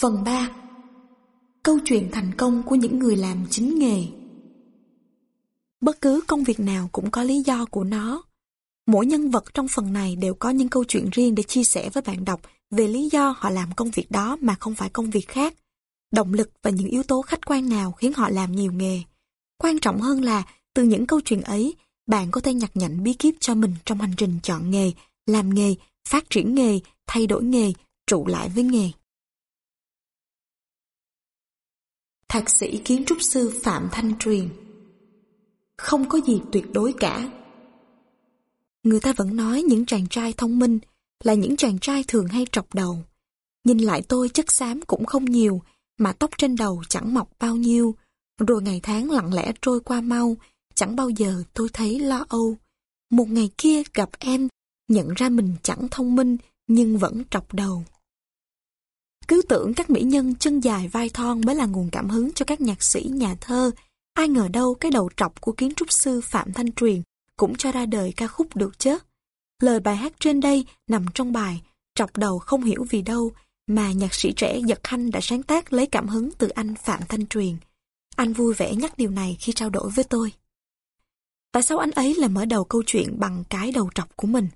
Phần 3 Câu chuyện thành công của những người làm chính nghề Bất cứ công việc nào cũng có lý do của nó. Mỗi nhân vật trong phần này đều có những câu chuyện riêng để chia sẻ với bạn đọc về lý do họ làm công việc đó mà không phải công việc khác. Động lực và những yếu tố khách quan nào khiến họ làm nhiều nghề. Quan trọng hơn là từ những câu chuyện ấy, bạn có thể nhặt nhạnh bí kíp cho mình trong hành trình chọn nghề, làm nghề, phát triển nghề, thay đổi nghề, trụ lại với nghề. Thạc sĩ kiến trúc sư Phạm Thanh Truyền Không có gì tuyệt đối cả. Người ta vẫn nói những chàng trai thông minh là những chàng trai thường hay trọc đầu. Nhìn lại tôi chất xám cũng không nhiều, mà tóc trên đầu chẳng mọc bao nhiêu, rồi ngày tháng lặng lẽ trôi qua mau, chẳng bao giờ tôi thấy lo âu. Một ngày kia gặp em, nhận ra mình chẳng thông minh nhưng vẫn trọc đầu. Cứ tưởng các mỹ nhân chân dài vai thon mới là nguồn cảm hứng cho các nhạc sĩ, nhà thơ. Ai ngờ đâu cái đầu trọc của kiến trúc sư Phạm Thanh Truyền cũng cho ra đời ca khúc được chứ. Lời bài hát trên đây nằm trong bài Trọc đầu không hiểu vì đâu mà nhạc sĩ trẻ Giật Khanh đã sáng tác lấy cảm hứng từ anh Phạm Thanh Truyền. Anh vui vẻ nhắc điều này khi trao đổi với tôi. Tại sao anh ấy lại mở đầu câu chuyện bằng cái đầu trọc của mình?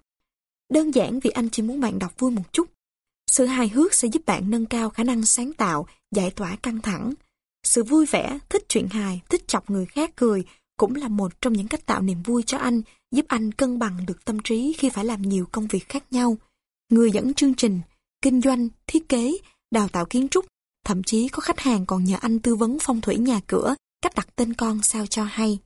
Đơn giản vì anh chỉ muốn bạn đọc vui một chút. Sự hài hước sẽ giúp bạn nâng cao khả năng sáng tạo, giải tỏa căng thẳng. Sự vui vẻ, thích chuyện hài, thích chọc người khác cười cũng là một trong những cách tạo niềm vui cho anh, giúp anh cân bằng được tâm trí khi phải làm nhiều công việc khác nhau. Người dẫn chương trình, kinh doanh, thiết kế, đào tạo kiến trúc, thậm chí có khách hàng còn nhờ anh tư vấn phong thủy nhà cửa, cách đặt tên con sao cho hay.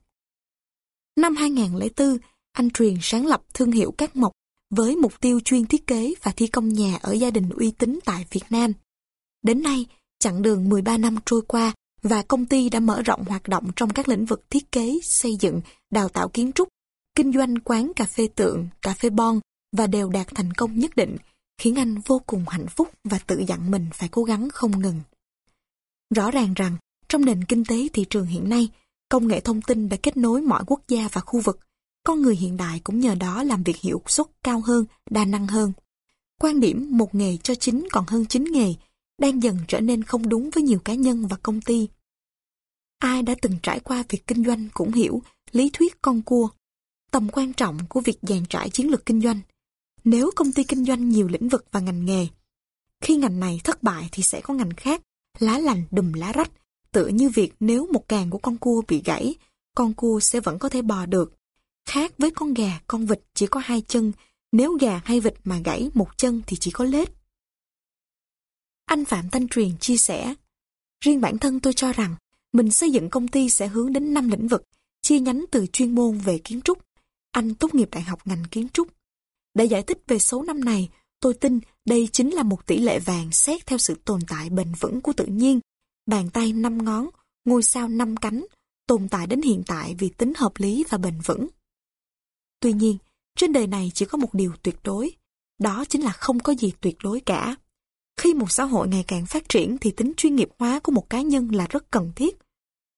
Năm 2004, anh Truyền sáng lập thương hiệu Cát Mộc với mục tiêu chuyên thiết kế và thi công nhà ở gia đình uy tín tại Việt Nam. Đến nay, chặng đường 13 năm trôi qua và công ty đã mở rộng hoạt động trong các lĩnh vực thiết kế, xây dựng, đào tạo kiến trúc, kinh doanh quán cà phê tượng, cà phê bon và đều đạt thành công nhất định, khiến anh vô cùng hạnh phúc và tự dặn mình phải cố gắng không ngừng. Rõ ràng rằng, trong nền kinh tế thị trường hiện nay, công nghệ thông tin đã kết nối mọi quốc gia và khu vực, con người hiện đại cũng nhờ đó làm việc hiệu suất cao hơn, đa năng hơn. Quan điểm một nghề cho chính còn hơn chính nghề đang dần trở nên không đúng với nhiều cá nhân và công ty. Ai đã từng trải qua việc kinh doanh cũng hiểu lý thuyết con cua, tầm quan trọng của việc dàn trải chiến lược kinh doanh. Nếu công ty kinh doanh nhiều lĩnh vực và ngành nghề, khi ngành này thất bại thì sẽ có ngành khác, lá lành đùm lá rách, tựa như việc nếu một càng của con cua bị gãy, con cua sẽ vẫn có thể bò được. Khác với con gà, con vịt chỉ có hai chân, nếu gà hay vịt mà gãy một chân thì chỉ có lết. Anh Phạm Thanh Truyền chia sẻ, riêng bản thân tôi cho rằng mình xây dựng công ty sẽ hướng đến 5 lĩnh vực, chia nhánh từ chuyên môn về kiến trúc. Anh tốt nghiệp đại học ngành kiến trúc. Để giải thích về số năm này, tôi tin đây chính là một tỷ lệ vàng xét theo sự tồn tại bền vững của tự nhiên. Bàn tay năm ngón, ngôi sao năm cánh, tồn tại đến hiện tại vì tính hợp lý và bền vững. Tuy nhiên, trên đời này chỉ có một điều tuyệt đối, đó chính là không có gì tuyệt đối cả. Khi một xã hội ngày càng phát triển thì tính chuyên nghiệp hóa của một cá nhân là rất cần thiết.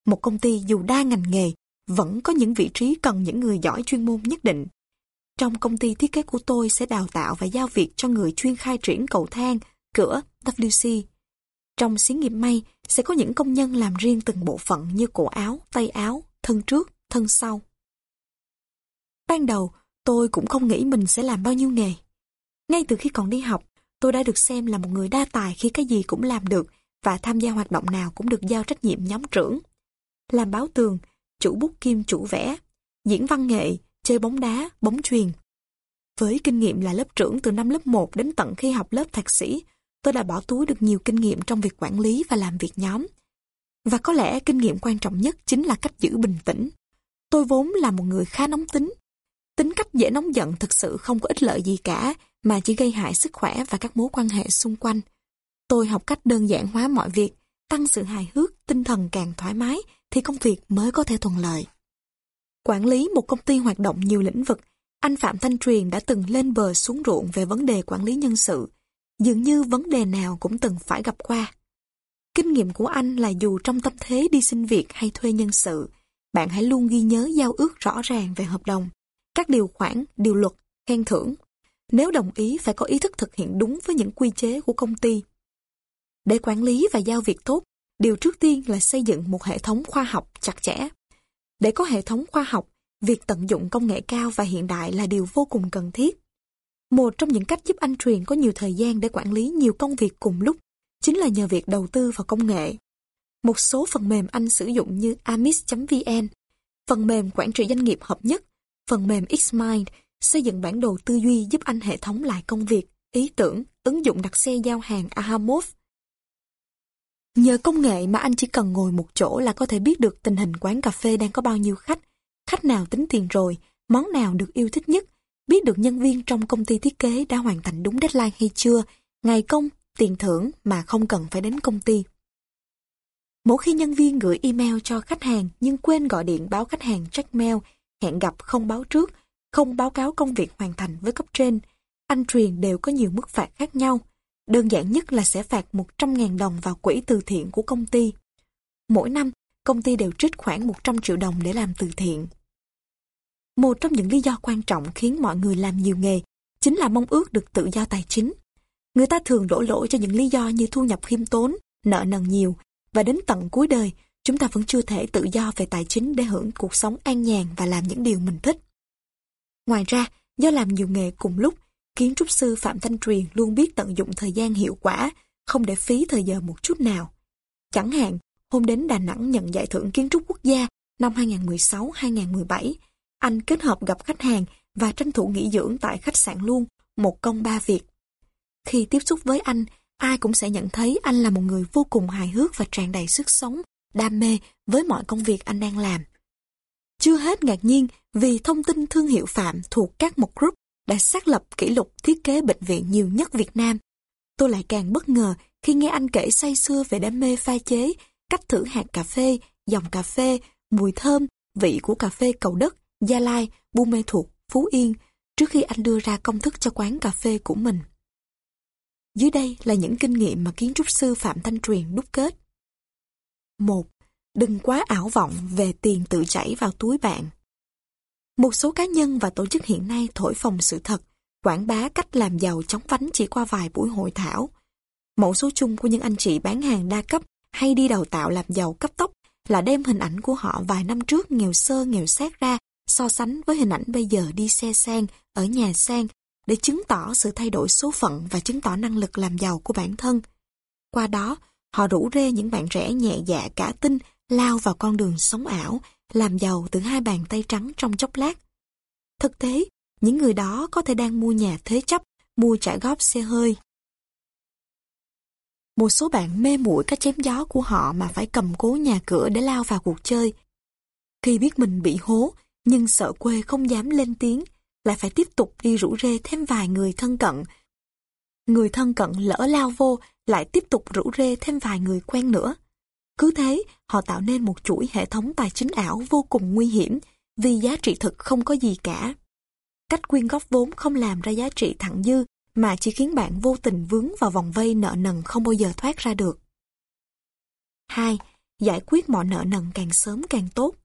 Một công ty dù đa ngành nghề, vẫn có những vị trí cần những người giỏi chuyên môn nhất định. Trong công ty thiết kế của tôi sẽ đào tạo và giao việc cho người chuyên khai triển cầu thang, cửa, WC. Trong xí nghiệp may sẽ có những công nhân làm riêng từng bộ phận như cổ áo, tay áo, thân trước, thân sau. Ban đầu, tôi cũng không nghĩ mình sẽ làm bao nhiêu nghề. Ngay từ khi còn đi học, tôi đã được xem là một người đa tài khi cái gì cũng làm được và tham gia hoạt động nào cũng được giao trách nhiệm nhóm trưởng. Làm báo tường, chủ bút kim chủ vẽ, diễn văn nghệ, chơi bóng đá, bóng truyền. Với kinh nghiệm là lớp trưởng từ năm lớp 1 đến tận khi học lớp thạc sĩ, tôi đã bỏ túi được nhiều kinh nghiệm trong việc quản lý và làm việc nhóm. Và có lẽ kinh nghiệm quan trọng nhất chính là cách giữ bình tĩnh. Tôi vốn là một người khá nóng tính, Tính cách dễ nóng giận thực sự không có ích lợi gì cả, mà chỉ gây hại sức khỏe và các mối quan hệ xung quanh. Tôi học cách đơn giản hóa mọi việc, tăng sự hài hước, tinh thần càng thoải mái thì công việc mới có thể thuận lợi. Quản lý một công ty hoạt động nhiều lĩnh vực, anh Phạm Thanh Truyền đã từng lên bờ xuống ruộng về vấn đề quản lý nhân sự. Dường như vấn đề nào cũng từng phải gặp qua. Kinh nghiệm của anh là dù trong tâm thế đi xin việc hay thuê nhân sự, bạn hãy luôn ghi nhớ giao ước rõ ràng về hợp đồng các điều khoản, điều luật, khen thưởng. Nếu đồng ý phải có ý thức thực hiện đúng với những quy chế của công ty. Để quản lý và giao việc tốt, điều trước tiên là xây dựng một hệ thống khoa học chặt chẽ. Để có hệ thống khoa học, việc tận dụng công nghệ cao và hiện đại là điều vô cùng cần thiết. Một trong những cách giúp anh Truyền có nhiều thời gian để quản lý nhiều công việc cùng lúc chính là nhờ việc đầu tư vào công nghệ. Một số phần mềm anh sử dụng như amis.vn, phần mềm quản trị doanh nghiệp hợp nhất, phần mềm Xmind xây dựng bản đồ tư duy giúp anh hệ thống lại công việc, ý tưởng, ứng dụng đặt xe giao hàng Ahamove. Nhờ công nghệ mà anh chỉ cần ngồi một chỗ là có thể biết được tình hình quán cà phê đang có bao nhiêu khách, khách nào tính tiền rồi, món nào được yêu thích nhất, biết được nhân viên trong công ty thiết kế đã hoàn thành đúng deadline hay chưa, ngày công, tiền thưởng mà không cần phải đến công ty. Mỗi khi nhân viên gửi email cho khách hàng nhưng quên gọi điện báo khách hàng check mail, hẹn gặp không báo trước, không báo cáo công việc hoàn thành với cấp trên, anh truyền đều có nhiều mức phạt khác nhau. Đơn giản nhất là sẽ phạt 100.000 đồng vào quỹ từ thiện của công ty. Mỗi năm, công ty đều trích khoảng 100 triệu đồng để làm từ thiện. Một trong những lý do quan trọng khiến mọi người làm nhiều nghề chính là mong ước được tự do tài chính. Người ta thường đổ lỗi cho những lý do như thu nhập khiêm tốn, nợ nần nhiều, và đến tận cuối đời, chúng ta vẫn chưa thể tự do về tài chính để hưởng cuộc sống an nhàn và làm những điều mình thích. Ngoài ra, do làm nhiều nghề cùng lúc, kiến trúc sư Phạm Thanh Truyền luôn biết tận dụng thời gian hiệu quả, không để phí thời giờ một chút nào. Chẳng hạn, hôm đến Đà Nẵng nhận giải thưởng kiến trúc quốc gia năm 2016-2017, anh kết hợp gặp khách hàng và tranh thủ nghỉ dưỡng tại khách sạn luôn, một công ba việc. Khi tiếp xúc với anh, ai cũng sẽ nhận thấy anh là một người vô cùng hài hước và tràn đầy sức sống, đam mê với mọi công việc anh đang làm. Chưa hết ngạc nhiên vì thông tin thương hiệu Phạm thuộc các một group đã xác lập kỷ lục thiết kế bệnh viện nhiều nhất Việt Nam. Tôi lại càng bất ngờ khi nghe anh kể say xưa về đam mê pha chế, cách thử hạt cà phê, dòng cà phê, mùi thơm, vị của cà phê cầu đất, Gia Lai, Buôn Mê Thuột, Phú Yên trước khi anh đưa ra công thức cho quán cà phê của mình. Dưới đây là những kinh nghiệm mà kiến trúc sư Phạm Thanh Truyền đúc kết. 1. Đừng quá ảo vọng về tiền tự chảy vào túi bạn. Một số cá nhân và tổ chức hiện nay thổi phồng sự thật, quảng bá cách làm giàu chóng vánh chỉ qua vài buổi hội thảo. Mẫu số chung của những anh chị bán hàng đa cấp hay đi đào tạo làm giàu cấp tốc là đem hình ảnh của họ vài năm trước nghèo sơ nghèo xét ra so sánh với hình ảnh bây giờ đi xe sang, ở nhà sang để chứng tỏ sự thay đổi số phận và chứng tỏ năng lực làm giàu của bản thân. Qua đó, họ rủ rê những bạn trẻ nhẹ dạ cả tin lao vào con đường sống ảo, làm giàu từ hai bàn tay trắng trong chốc lát. Thực tế, những người đó có thể đang mua nhà thế chấp, mua trả góp xe hơi. Một số bạn mê muội các chém gió của họ mà phải cầm cố nhà cửa để lao vào cuộc chơi. Khi biết mình bị hố, nhưng sợ quê không dám lên tiếng, lại phải tiếp tục đi rủ rê thêm vài người thân cận. Người thân cận lỡ lao vô, lại tiếp tục rủ rê thêm vài người quen nữa. Cứ thế, họ tạo nên một chuỗi hệ thống tài chính ảo vô cùng nguy hiểm vì giá trị thực không có gì cả. Cách quyên góp vốn không làm ra giá trị thẳng dư mà chỉ khiến bạn vô tình vướng vào vòng vây nợ nần không bao giờ thoát ra được. 2. Giải quyết mọi nợ nần càng sớm càng tốt.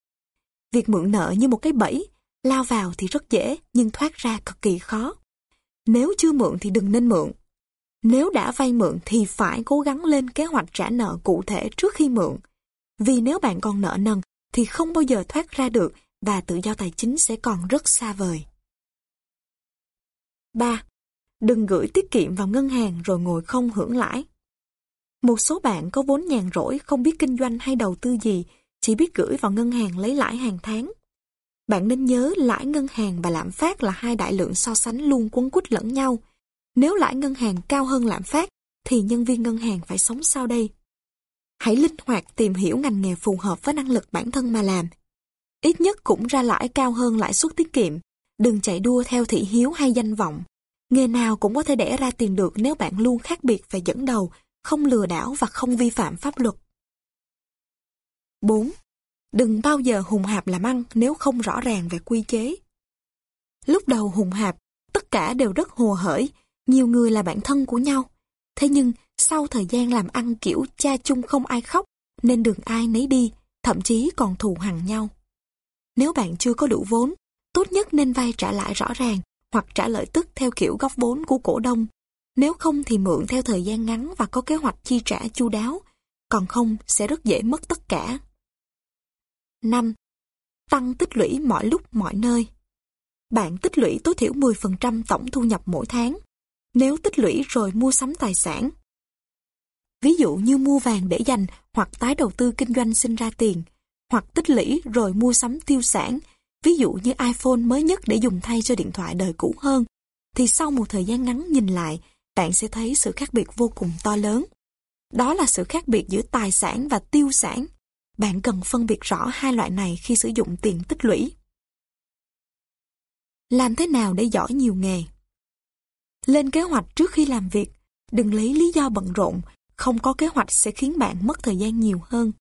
Việc mượn nợ như một cái bẫy, lao vào thì rất dễ nhưng thoát ra cực kỳ khó. Nếu chưa mượn thì đừng nên mượn. Nếu đã vay mượn thì phải cố gắng lên kế hoạch trả nợ cụ thể trước khi mượn. Vì nếu bạn còn nợ nần thì không bao giờ thoát ra được và tự do tài chính sẽ còn rất xa vời. 3. Đừng gửi tiết kiệm vào ngân hàng rồi ngồi không hưởng lãi. Một số bạn có vốn nhàn rỗi không biết kinh doanh hay đầu tư gì, chỉ biết gửi vào ngân hàng lấy lãi hàng tháng. Bạn nên nhớ lãi ngân hàng và lạm phát là hai đại lượng so sánh luôn quấn quýt lẫn nhau. Nếu lãi ngân hàng cao hơn lạm phát, thì nhân viên ngân hàng phải sống sao đây? Hãy linh hoạt tìm hiểu ngành nghề phù hợp với năng lực bản thân mà làm. Ít nhất cũng ra lãi cao hơn lãi suất tiết kiệm. Đừng chạy đua theo thị hiếu hay danh vọng. Nghề nào cũng có thể đẻ ra tiền được nếu bạn luôn khác biệt và dẫn đầu, không lừa đảo và không vi phạm pháp luật. 4. Đừng bao giờ hùng hạp làm ăn nếu không rõ ràng về quy chế. Lúc đầu hùng hạp, tất cả đều rất hồ hởi, nhiều người là bạn thân của nhau. Thế nhưng, sau thời gian làm ăn kiểu cha chung không ai khóc, nên đường ai nấy đi, thậm chí còn thù hằn nhau. Nếu bạn chưa có đủ vốn, tốt nhất nên vay trả lại rõ ràng hoặc trả lợi tức theo kiểu góp vốn của cổ đông. Nếu không thì mượn theo thời gian ngắn và có kế hoạch chi trả chu đáo, còn không sẽ rất dễ mất tất cả. 5. Tăng tích lũy mọi lúc mọi nơi. Bạn tích lũy tối thiểu 10% tổng thu nhập mỗi tháng. Nếu tích lũy rồi mua sắm tài sản. Ví dụ như mua vàng để dành hoặc tái đầu tư kinh doanh sinh ra tiền, hoặc tích lũy rồi mua sắm tiêu sản, ví dụ như iPhone mới nhất để dùng thay cho điện thoại đời cũ hơn, thì sau một thời gian ngắn nhìn lại, bạn sẽ thấy sự khác biệt vô cùng to lớn. Đó là sự khác biệt giữa tài sản và tiêu sản. Bạn cần phân biệt rõ hai loại này khi sử dụng tiền tích lũy. Làm thế nào để giỏi nhiều nghề? Lên kế hoạch trước khi làm việc, đừng lấy lý do bận rộn, không có kế hoạch sẽ khiến bạn mất thời gian nhiều hơn.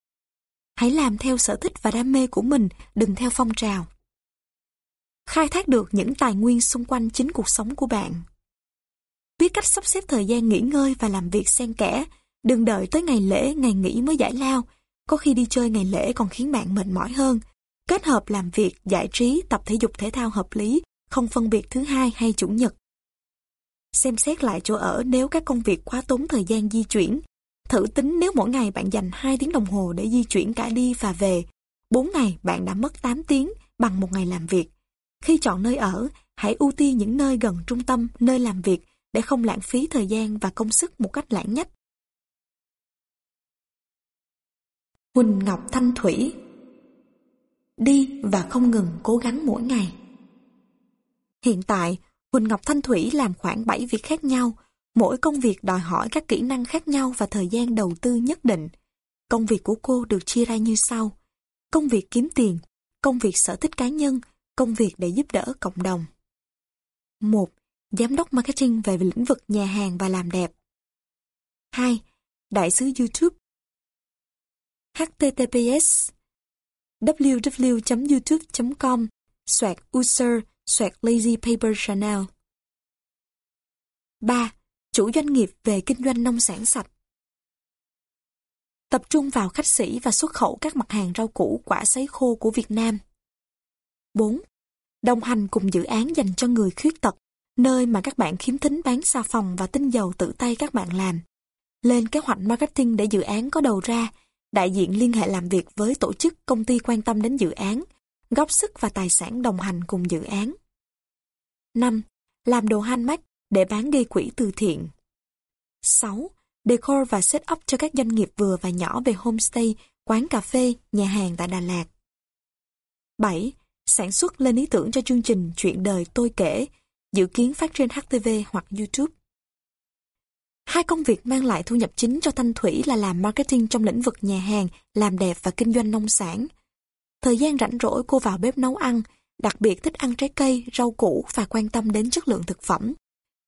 Hãy làm theo sở thích và đam mê của mình, đừng theo phong trào. Khai thác được những tài nguyên xung quanh chính cuộc sống của bạn. Biết cách sắp xếp thời gian nghỉ ngơi và làm việc xen kẽ, đừng đợi tới ngày lễ, ngày nghỉ mới giải lao, có khi đi chơi ngày lễ còn khiến bạn mệt mỏi hơn. Kết hợp làm việc, giải trí, tập thể dục thể thao hợp lý, không phân biệt thứ hai hay chủ nhật. Xem xét lại chỗ ở nếu các công việc quá tốn thời gian di chuyển. Thử tính nếu mỗi ngày bạn dành 2 tiếng đồng hồ để di chuyển cả đi và về. 4 ngày bạn đã mất 8 tiếng bằng một ngày làm việc. Khi chọn nơi ở, hãy ưu tiên những nơi gần trung tâm, nơi làm việc để không lãng phí thời gian và công sức một cách lãng nhách. Huỳnh Ngọc Thanh Thủy Đi và không ngừng cố gắng mỗi ngày. Hiện tại, Huỳnh Ngọc Thanh Thủy làm khoảng 7 việc khác nhau, mỗi công việc đòi hỏi các kỹ năng khác nhau và thời gian đầu tư nhất định. Công việc của cô được chia ra như sau. Công việc kiếm tiền, công việc sở thích cá nhân, công việc để giúp đỡ cộng đồng. 1. Giám đốc marketing về lĩnh vực nhà hàng và làm đẹp. 2. Đại sứ YouTube https www.youtube.com soạt user soạt lazy paper Chanel 3. Chủ doanh nghiệp về kinh doanh nông sản sạch Tập trung vào khách sĩ và xuất khẩu các mặt hàng rau củ quả sấy khô của Việt Nam 4. Đồng hành cùng dự án dành cho người khuyết tật, nơi mà các bạn khiếm thính bán xà phòng và tinh dầu tự tay các bạn làm. Lên kế hoạch marketing để dự án có đầu ra, đại diện liên hệ làm việc với tổ chức công ty quan tâm đến dự án, góp sức và tài sản đồng hành cùng dự án. 5. Làm đồ handmade để bán gây quỹ từ thiện. 6. Decor và set up cho các doanh nghiệp vừa và nhỏ về homestay, quán cà phê, nhà hàng tại Đà Lạt. 7 sản xuất lên ý tưởng cho chương trình Chuyện đời tôi kể, dự kiến phát trên HTV hoặc YouTube. Hai công việc mang lại thu nhập chính cho Thanh Thủy là làm marketing trong lĩnh vực nhà hàng, làm đẹp và kinh doanh nông sản. Thời gian rảnh rỗi cô vào bếp nấu ăn, đặc biệt thích ăn trái cây, rau củ và quan tâm đến chất lượng thực phẩm.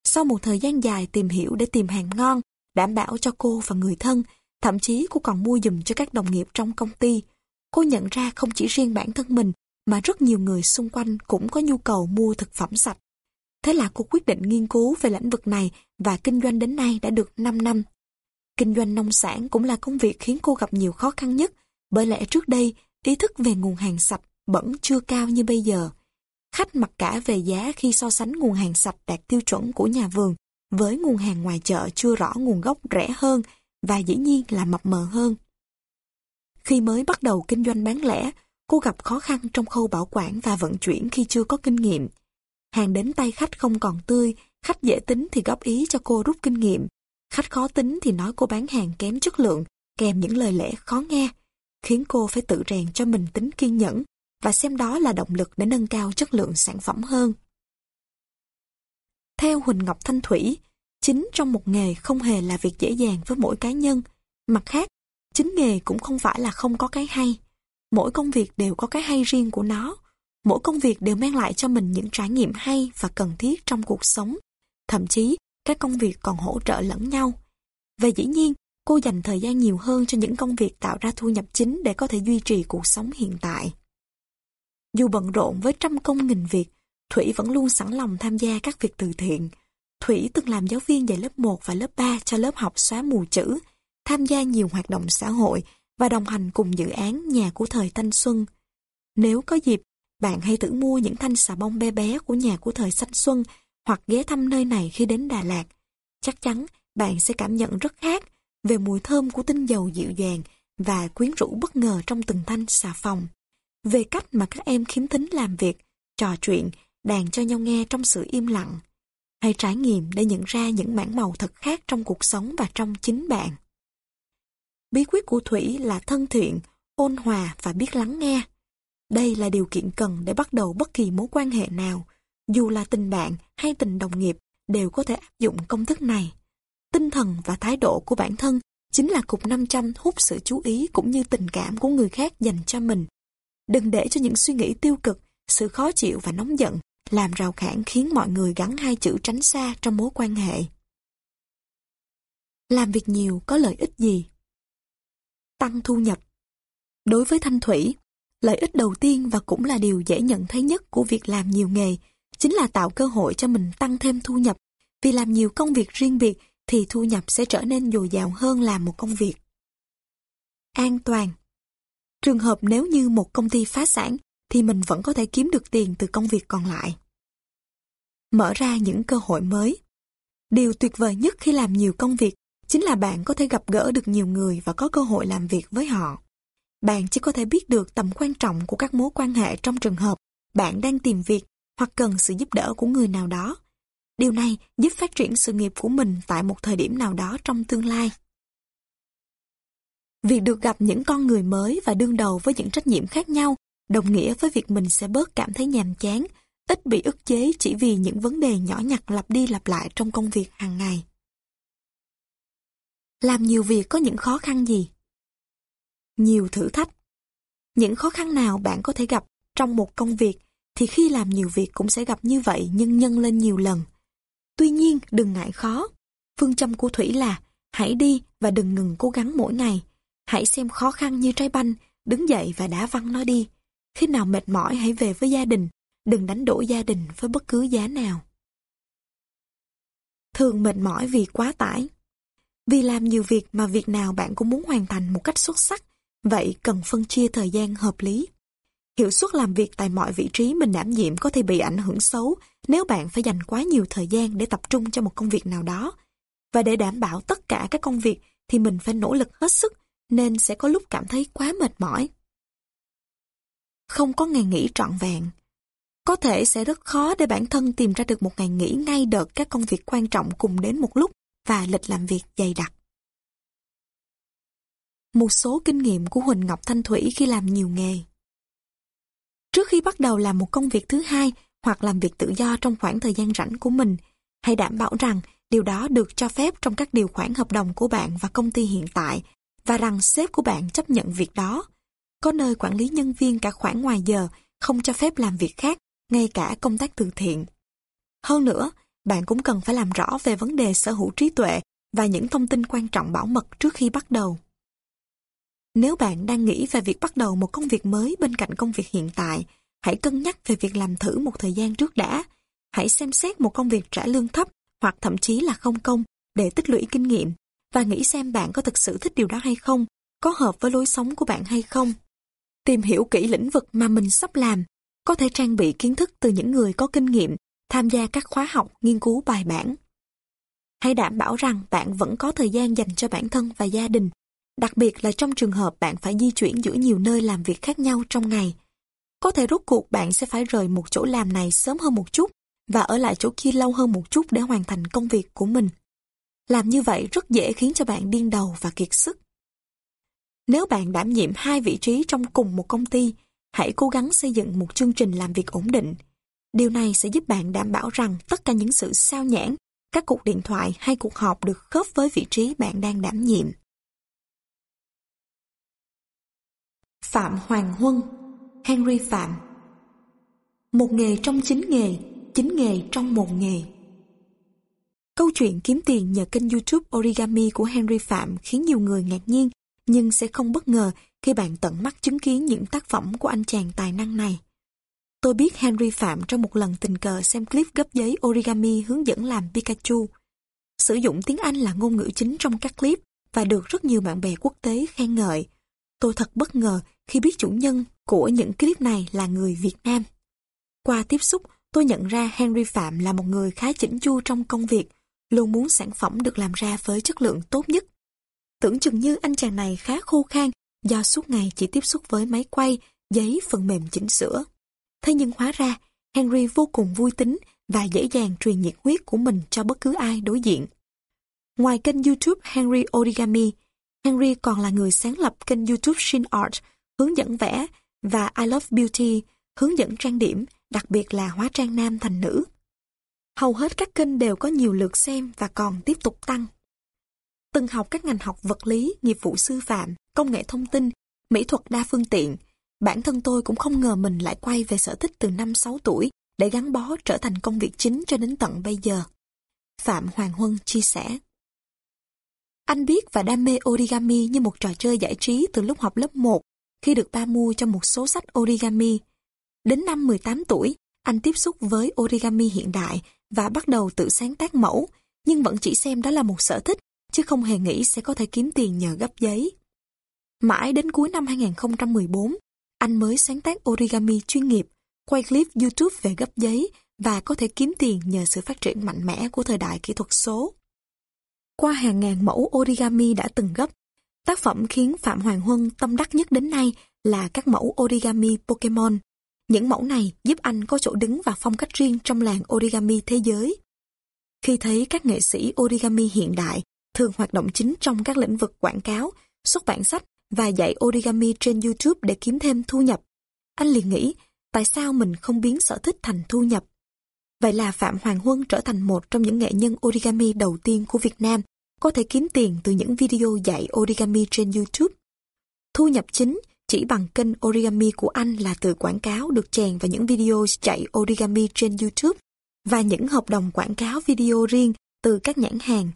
Sau một thời gian dài tìm hiểu để tìm hàng ngon, đảm bảo cho cô và người thân, thậm chí cô còn mua dùm cho các đồng nghiệp trong công ty. Cô nhận ra không chỉ riêng bản thân mình mà rất nhiều người xung quanh cũng có nhu cầu mua thực phẩm sạch. Thế là cô quyết định nghiên cứu về lĩnh vực này và kinh doanh đến nay đã được 5 năm. Kinh doanh nông sản cũng là công việc khiến cô gặp nhiều khó khăn nhất, bởi lẽ trước đây ý thức về nguồn hàng sạch vẫn chưa cao như bây giờ. Khách mặc cả về giá khi so sánh nguồn hàng sạch đạt tiêu chuẩn của nhà vườn với nguồn hàng ngoài chợ chưa rõ nguồn gốc rẻ hơn và dĩ nhiên là mập mờ hơn. Khi mới bắt đầu kinh doanh bán lẻ, Cô gặp khó khăn trong khâu bảo quản và vận chuyển khi chưa có kinh nghiệm. Hàng đến tay khách không còn tươi, khách dễ tính thì góp ý cho cô rút kinh nghiệm. Khách khó tính thì nói cô bán hàng kém chất lượng, kèm những lời lẽ khó nghe, khiến cô phải tự rèn cho mình tính kiên nhẫn và xem đó là động lực để nâng cao chất lượng sản phẩm hơn. Theo Huỳnh Ngọc Thanh Thủy, chính trong một nghề không hề là việc dễ dàng với mỗi cá nhân. Mặt khác, chính nghề cũng không phải là không có cái hay. Mỗi công việc đều có cái hay riêng của nó. Mỗi công việc đều mang lại cho mình những trải nghiệm hay và cần thiết trong cuộc sống. Thậm chí, các công việc còn hỗ trợ lẫn nhau. Và dĩ nhiên, cô dành thời gian nhiều hơn cho những công việc tạo ra thu nhập chính để có thể duy trì cuộc sống hiện tại. Dù bận rộn với trăm công nghìn việc, Thủy vẫn luôn sẵn lòng tham gia các việc từ thiện. Thủy từng làm giáo viên dạy lớp 1 và lớp 3 cho lớp học xóa mù chữ, tham gia nhiều hoạt động xã hội và đồng hành cùng dự án nhà của thời thanh xuân. Nếu có dịp, bạn hãy thử mua những thanh xà bông bé bé của nhà của thời thanh xuân hoặc ghé thăm nơi này khi đến Đà Lạt. chắc chắn bạn sẽ cảm nhận rất khác về mùi thơm của tinh dầu dịu dàng và quyến rũ bất ngờ trong từng thanh xà phòng. Về cách mà các em khiếm thính làm việc, trò chuyện, đàn cho nhau nghe trong sự im lặng. hay trải nghiệm để nhận ra những mảng màu thật khác trong cuộc sống và trong chính bạn. Bí quyết của Thủy là thân thiện, ôn hòa và biết lắng nghe. Đây là điều kiện cần để bắt đầu bất kỳ mối quan hệ nào, dù là tình bạn hay tình đồng nghiệp đều có thể áp dụng công thức này. Tinh thần và thái độ của bản thân chính là cục 500 hút sự chú ý cũng như tình cảm của người khác dành cho mình. Đừng để cho những suy nghĩ tiêu cực, sự khó chịu và nóng giận làm rào cản khiến mọi người gắn hai chữ tránh xa trong mối quan hệ. Làm việc nhiều có lợi ích gì? Tăng thu nhập. Đối với Thanh Thủy, lợi ích đầu tiên và cũng là điều dễ nhận thấy nhất của việc làm nhiều nghề chính là tạo cơ hội cho mình tăng thêm thu nhập. Vì làm nhiều công việc riêng biệt thì thu nhập sẽ trở nên dồi dào hơn làm một công việc. An toàn Trường hợp nếu như một công ty phá sản, thì mình vẫn có thể kiếm được tiền từ công việc còn lại. Mở ra những cơ hội mới. Điều tuyệt vời nhất khi làm nhiều công việc, chính là bạn có thể gặp gỡ được nhiều người và có cơ hội làm việc với họ. Bạn chỉ có thể biết được tầm quan trọng của các mối quan hệ trong trường hợp bạn đang tìm việc hoặc cần sự giúp đỡ của người nào đó. Điều này giúp phát triển sự nghiệp của mình tại một thời điểm nào đó trong tương lai. Việc được gặp những con người mới và đương đầu với những trách nhiệm khác nhau đồng nghĩa với việc mình sẽ bớt cảm thấy nhàm chán, ít bị ức chế chỉ vì những vấn đề nhỏ nhặt lặp đi lặp lại trong công việc hàng ngày. Làm nhiều việc có những khó khăn gì? Nhiều thử thách. Những khó khăn nào bạn có thể gặp trong một công việc thì khi làm nhiều việc cũng sẽ gặp như vậy nhưng nhân lên nhiều lần. Tuy nhiên, đừng ngại khó. Phương châm của Thủy là hãy đi và đừng ngừng cố gắng mỗi ngày. Hãy xem khó khăn như trái banh, đứng dậy và đá văng nó đi. Khi nào mệt mỏi hãy về với gia đình, đừng đánh đổ gia đình với bất cứ giá nào. Thường mệt mỏi vì quá tải. Vì làm nhiều việc mà việc nào bạn cũng muốn hoàn thành một cách xuất sắc, vậy cần phân chia thời gian hợp lý. Hiệu suất làm việc tại mọi vị trí mình đảm nhiệm có thể bị ảnh hưởng xấu nếu bạn phải dành quá nhiều thời gian để tập trung cho một công việc nào đó. Và để đảm bảo tất cả các công việc thì mình phải nỗ lực hết sức nên sẽ có lúc cảm thấy quá mệt mỏi. Không có ngày nghỉ trọn vẹn. Có thể sẽ rất khó để bản thân tìm ra được một ngày nghỉ ngay đợt các công việc quan trọng cùng đến một lúc và lịch làm việc dày đặc. Một số kinh nghiệm của Huỳnh Ngọc Thanh Thủy khi làm nhiều nghề. Trước khi bắt đầu làm một công việc thứ hai hoặc làm việc tự do trong khoảng thời gian rảnh của mình, hãy đảm bảo rằng điều đó được cho phép trong các điều khoản hợp đồng của bạn và công ty hiện tại và rằng sếp của bạn chấp nhận việc đó. Có nơi quản lý nhân viên cả khoảng ngoài giờ không cho phép làm việc khác, ngay cả công tác từ thiện. Hơn nữa, bạn cũng cần phải làm rõ về vấn đề sở hữu trí tuệ và những thông tin quan trọng bảo mật trước khi bắt đầu. Nếu bạn đang nghĩ về việc bắt đầu một công việc mới bên cạnh công việc hiện tại, hãy cân nhắc về việc làm thử một thời gian trước đã. Hãy xem xét một công việc trả lương thấp hoặc thậm chí là không công để tích lũy kinh nghiệm và nghĩ xem bạn có thực sự thích điều đó hay không, có hợp với lối sống của bạn hay không. Tìm hiểu kỹ lĩnh vực mà mình sắp làm, có thể trang bị kiến thức từ những người có kinh nghiệm, tham gia các khóa học, nghiên cứu bài bản. Hãy đảm bảo rằng bạn vẫn có thời gian dành cho bản thân và gia đình đặc biệt là trong trường hợp bạn phải di chuyển giữa nhiều nơi làm việc khác nhau trong ngày. Có thể rốt cuộc bạn sẽ phải rời một chỗ làm này sớm hơn một chút và ở lại chỗ kia lâu hơn một chút để hoàn thành công việc của mình. Làm như vậy rất dễ khiến cho bạn điên đầu và kiệt sức. Nếu bạn đảm nhiệm hai vị trí trong cùng một công ty, hãy cố gắng xây dựng một chương trình làm việc ổn định. Điều này sẽ giúp bạn đảm bảo rằng tất cả những sự sao nhãn, các cuộc điện thoại hay cuộc họp được khớp với vị trí bạn đang đảm nhiệm. Phạm Hoàng Huân Henry Phạm Một nghề trong chính nghề, chính nghề trong một nghề. Câu chuyện kiếm tiền nhờ kênh YouTube Origami của Henry Phạm khiến nhiều người ngạc nhiên, nhưng sẽ không bất ngờ khi bạn tận mắt chứng kiến những tác phẩm của anh chàng tài năng này. Tôi biết Henry Phạm trong một lần tình cờ xem clip gấp giấy origami hướng dẫn làm Pikachu. Sử dụng tiếng Anh là ngôn ngữ chính trong các clip và được rất nhiều bạn bè quốc tế khen ngợi. Tôi thật bất ngờ khi biết chủ nhân của những clip này là người Việt Nam. Qua tiếp xúc, tôi nhận ra Henry Phạm là một người khá chỉnh chu trong công việc, luôn muốn sản phẩm được làm ra với chất lượng tốt nhất. Tưởng chừng như anh chàng này khá khô khan do suốt ngày chỉ tiếp xúc với máy quay, giấy, phần mềm chỉnh sửa. Thế nhưng hóa ra, Henry vô cùng vui tính và dễ dàng truyền nhiệt huyết của mình cho bất cứ ai đối diện. Ngoài kênh YouTube Henry Origami, Henry còn là người sáng lập kênh YouTube Shin Art, hướng dẫn vẽ, và I Love Beauty, hướng dẫn trang điểm, đặc biệt là hóa trang nam thành nữ. Hầu hết các kênh đều có nhiều lượt xem và còn tiếp tục tăng. Từng học các ngành học vật lý, nghiệp vụ sư phạm, công nghệ thông tin, mỹ thuật đa phương tiện, bản thân tôi cũng không ngờ mình lại quay về sở thích từ năm 6 tuổi để gắn bó trở thành công việc chính cho đến tận bây giờ. Phạm Hoàng Huân chia sẻ. Anh biết và đam mê origami như một trò chơi giải trí từ lúc học lớp 1 khi được ba mua cho một số sách origami. Đến năm 18 tuổi, anh tiếp xúc với origami hiện đại và bắt đầu tự sáng tác mẫu, nhưng vẫn chỉ xem đó là một sở thích, chứ không hề nghĩ sẽ có thể kiếm tiền nhờ gấp giấy. Mãi đến cuối năm 2014, anh mới sáng tác origami chuyên nghiệp, quay clip YouTube về gấp giấy và có thể kiếm tiền nhờ sự phát triển mạnh mẽ của thời đại kỹ thuật số. Qua hàng ngàn mẫu origami đã từng gấp, tác phẩm khiến Phạm Hoàng Huân tâm đắc nhất đến nay là các mẫu origami Pokemon. Những mẫu này giúp anh có chỗ đứng và phong cách riêng trong làng origami thế giới. Khi thấy các nghệ sĩ origami hiện đại thường hoạt động chính trong các lĩnh vực quảng cáo, xuất bản sách và dạy origami trên YouTube để kiếm thêm thu nhập, anh liền nghĩ tại sao mình không biến sở thích thành thu nhập. Vậy là Phạm Hoàng Huân trở thành một trong những nghệ nhân origami đầu tiên của Việt Nam có thể kiếm tiền từ những video dạy origami trên YouTube. Thu nhập chính chỉ bằng kênh origami của anh là từ quảng cáo được chèn vào những video chạy origami trên YouTube và những hợp đồng quảng cáo video riêng từ các nhãn hàng.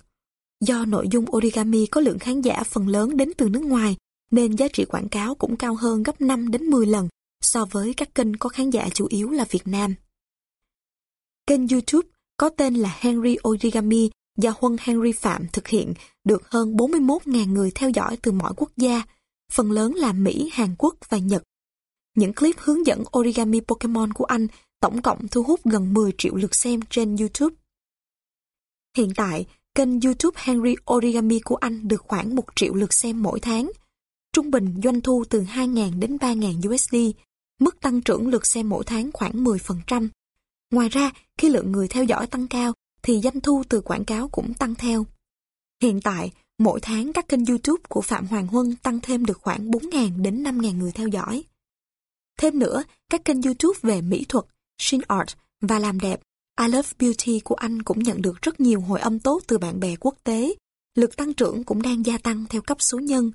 Do nội dung origami có lượng khán giả phần lớn đến từ nước ngoài, nên giá trị quảng cáo cũng cao hơn gấp 5 đến 10 lần so với các kênh có khán giả chủ yếu là Việt Nam. Kênh YouTube có tên là Henry Origami do Huân Henry Phạm thực hiện được hơn 41.000 người theo dõi từ mọi quốc gia, phần lớn là Mỹ, Hàn Quốc và Nhật. Những clip hướng dẫn origami Pokemon của anh tổng cộng thu hút gần 10 triệu lượt xem trên YouTube. Hiện tại, kênh YouTube Henry Origami của anh được khoảng 1 triệu lượt xem mỗi tháng. Trung bình doanh thu từ 2.000 đến 3.000 USD, mức tăng trưởng lượt xem mỗi tháng khoảng 10%. Ngoài ra, khi lượng người theo dõi tăng cao, thì doanh thu từ quảng cáo cũng tăng theo. Hiện tại, mỗi tháng các kênh YouTube của Phạm Hoàng Huân tăng thêm được khoảng 4.000 đến 5.000 người theo dõi. Thêm nữa, các kênh YouTube về mỹ thuật, Shin Art và làm đẹp, I Love Beauty của anh cũng nhận được rất nhiều hồi âm tốt từ bạn bè quốc tế. Lực tăng trưởng cũng đang gia tăng theo cấp số nhân.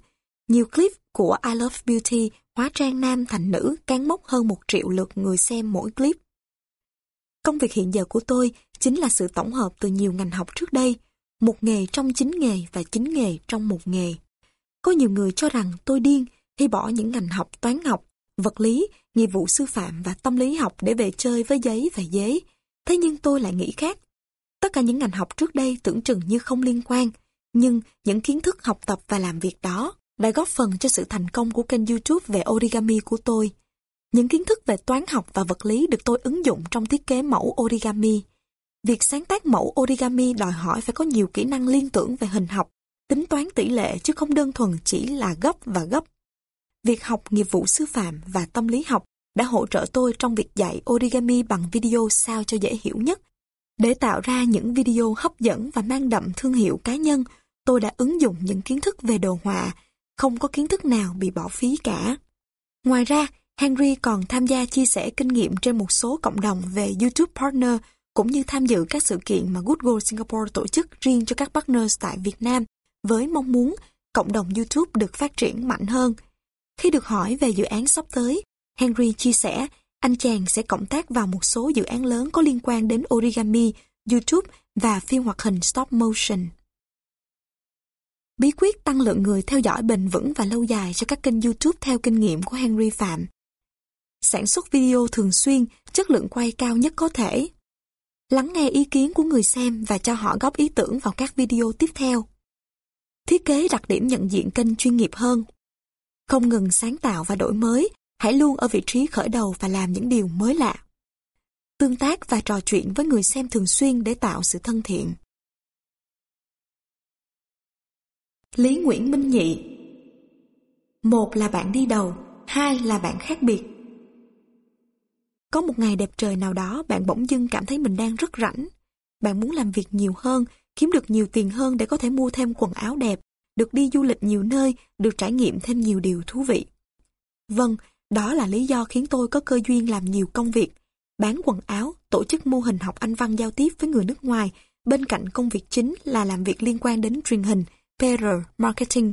Nhiều clip của I Love Beauty hóa trang nam thành nữ cán mốc hơn một triệu lượt người xem mỗi clip. Công việc hiện giờ của tôi chính là sự tổng hợp từ nhiều ngành học trước đây, một nghề trong chính nghề và chính nghề trong một nghề. Có nhiều người cho rằng tôi điên khi bỏ những ngành học toán học, vật lý, nghiệp vụ sư phạm và tâm lý học để về chơi với giấy và giấy. Thế nhưng tôi lại nghĩ khác. Tất cả những ngành học trước đây tưởng chừng như không liên quan, nhưng những kiến thức học tập và làm việc đó đã góp phần cho sự thành công của kênh YouTube về origami của tôi. Những kiến thức về toán học và vật lý được tôi ứng dụng trong thiết kế mẫu origami. Việc sáng tác mẫu origami đòi hỏi phải có nhiều kỹ năng liên tưởng về hình học, tính toán tỷ lệ chứ không đơn thuần chỉ là gấp và gấp. Việc học nghiệp vụ sư phạm và tâm lý học đã hỗ trợ tôi trong việc dạy origami bằng video sao cho dễ hiểu nhất. Để tạo ra những video hấp dẫn và mang đậm thương hiệu cá nhân, tôi đã ứng dụng những kiến thức về đồ họa, không có kiến thức nào bị bỏ phí cả. Ngoài ra, Henry còn tham gia chia sẻ kinh nghiệm trên một số cộng đồng về YouTube Partner cũng như tham dự các sự kiện mà Google Singapore tổ chức riêng cho các partners tại Việt Nam với mong muốn cộng đồng YouTube được phát triển mạnh hơn. Khi được hỏi về dự án sắp tới, Henry chia sẻ anh chàng sẽ cộng tác vào một số dự án lớn có liên quan đến origami, YouTube và phim hoạt hình stop motion. Bí quyết tăng lượng người theo dõi bền vững và lâu dài cho các kênh YouTube theo kinh nghiệm của Henry Phạm sản xuất video thường xuyên, chất lượng quay cao nhất có thể. Lắng nghe ý kiến của người xem và cho họ góp ý tưởng vào các video tiếp theo. Thiết kế đặc điểm nhận diện kênh chuyên nghiệp hơn. Không ngừng sáng tạo và đổi mới, hãy luôn ở vị trí khởi đầu và làm những điều mới lạ. Tương tác và trò chuyện với người xem thường xuyên để tạo sự thân thiện. Lý Nguyễn Minh Nhị Một là bạn đi đầu, hai là bạn khác biệt. Có một ngày đẹp trời nào đó bạn bỗng dưng cảm thấy mình đang rất rảnh. Bạn muốn làm việc nhiều hơn, kiếm được nhiều tiền hơn để có thể mua thêm quần áo đẹp, được đi du lịch nhiều nơi, được trải nghiệm thêm nhiều điều thú vị. Vâng, đó là lý do khiến tôi có cơ duyên làm nhiều công việc, bán quần áo, tổ chức mô hình học Anh văn giao tiếp với người nước ngoài, bên cạnh công việc chính là làm việc liên quan đến truyền hình, PR, marketing.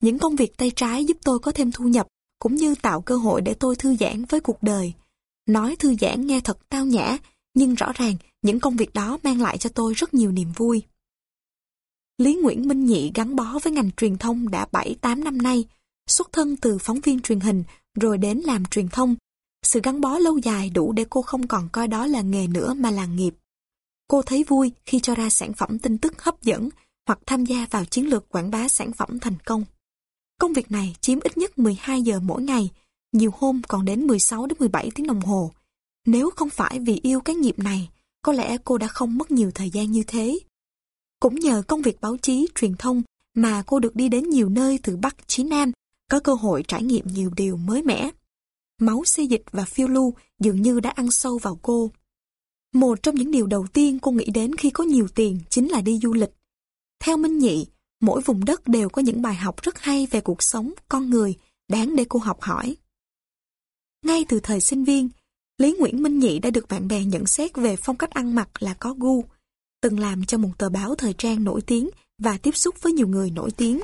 Những công việc tay trái giúp tôi có thêm thu nhập, cũng như tạo cơ hội để tôi thư giãn với cuộc đời. Nói thư giãn nghe thật tao nhã, nhưng rõ ràng những công việc đó mang lại cho tôi rất nhiều niềm vui. Lý Nguyễn Minh Nhị gắn bó với ngành truyền thông đã 7-8 năm nay, xuất thân từ phóng viên truyền hình rồi đến làm truyền thông. Sự gắn bó lâu dài đủ để cô không còn coi đó là nghề nữa mà là nghiệp. Cô thấy vui khi cho ra sản phẩm tin tức hấp dẫn hoặc tham gia vào chiến lược quảng bá sản phẩm thành công. Công việc này chiếm ít nhất 12 giờ mỗi ngày, nhiều hôm còn đến 16 đến 17 tiếng đồng hồ. Nếu không phải vì yêu cái nghiệp này, có lẽ cô đã không mất nhiều thời gian như thế. Cũng nhờ công việc báo chí, truyền thông mà cô được đi đến nhiều nơi từ Bắc chí Nam, có cơ hội trải nghiệm nhiều điều mới mẻ. Máu xê dịch và phiêu lưu dường như đã ăn sâu vào cô. Một trong những điều đầu tiên cô nghĩ đến khi có nhiều tiền chính là đi du lịch. Theo Minh Nhị, mỗi vùng đất đều có những bài học rất hay về cuộc sống, con người, đáng để cô học hỏi. Ngay từ thời sinh viên, Lý Nguyễn Minh Nhị đã được bạn bè nhận xét về phong cách ăn mặc là có gu, từng làm cho một tờ báo thời trang nổi tiếng và tiếp xúc với nhiều người nổi tiếng.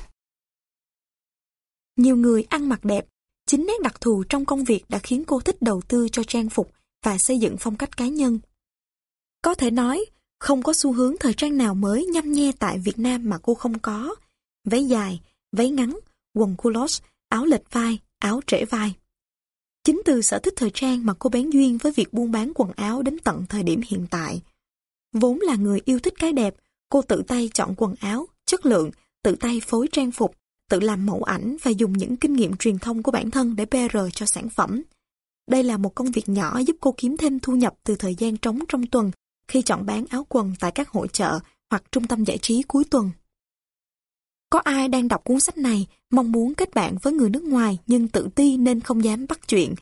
Nhiều người ăn mặc đẹp, chính nét đặc thù trong công việc đã khiến cô thích đầu tư cho trang phục và xây dựng phong cách cá nhân. Có thể nói, không có xu hướng thời trang nào mới nhăm nhe tại Việt Nam mà cô không có. Váy dài, váy ngắn, quần culottes, áo lệch vai, áo trễ vai. Chính từ sở thích thời trang mà cô bén duyên với việc buôn bán quần áo đến tận thời điểm hiện tại. Vốn là người yêu thích cái đẹp, cô tự tay chọn quần áo, chất lượng, tự tay phối trang phục, tự làm mẫu ảnh và dùng những kinh nghiệm truyền thông của bản thân để PR cho sản phẩm. Đây là một công việc nhỏ giúp cô kiếm thêm thu nhập từ thời gian trống trong tuần khi chọn bán áo quần tại các hội chợ hoặc trung tâm giải trí cuối tuần. Có ai đang đọc cuốn sách này mong muốn kết bạn với người nước ngoài nhưng tự ti nên không dám bắt chuyện,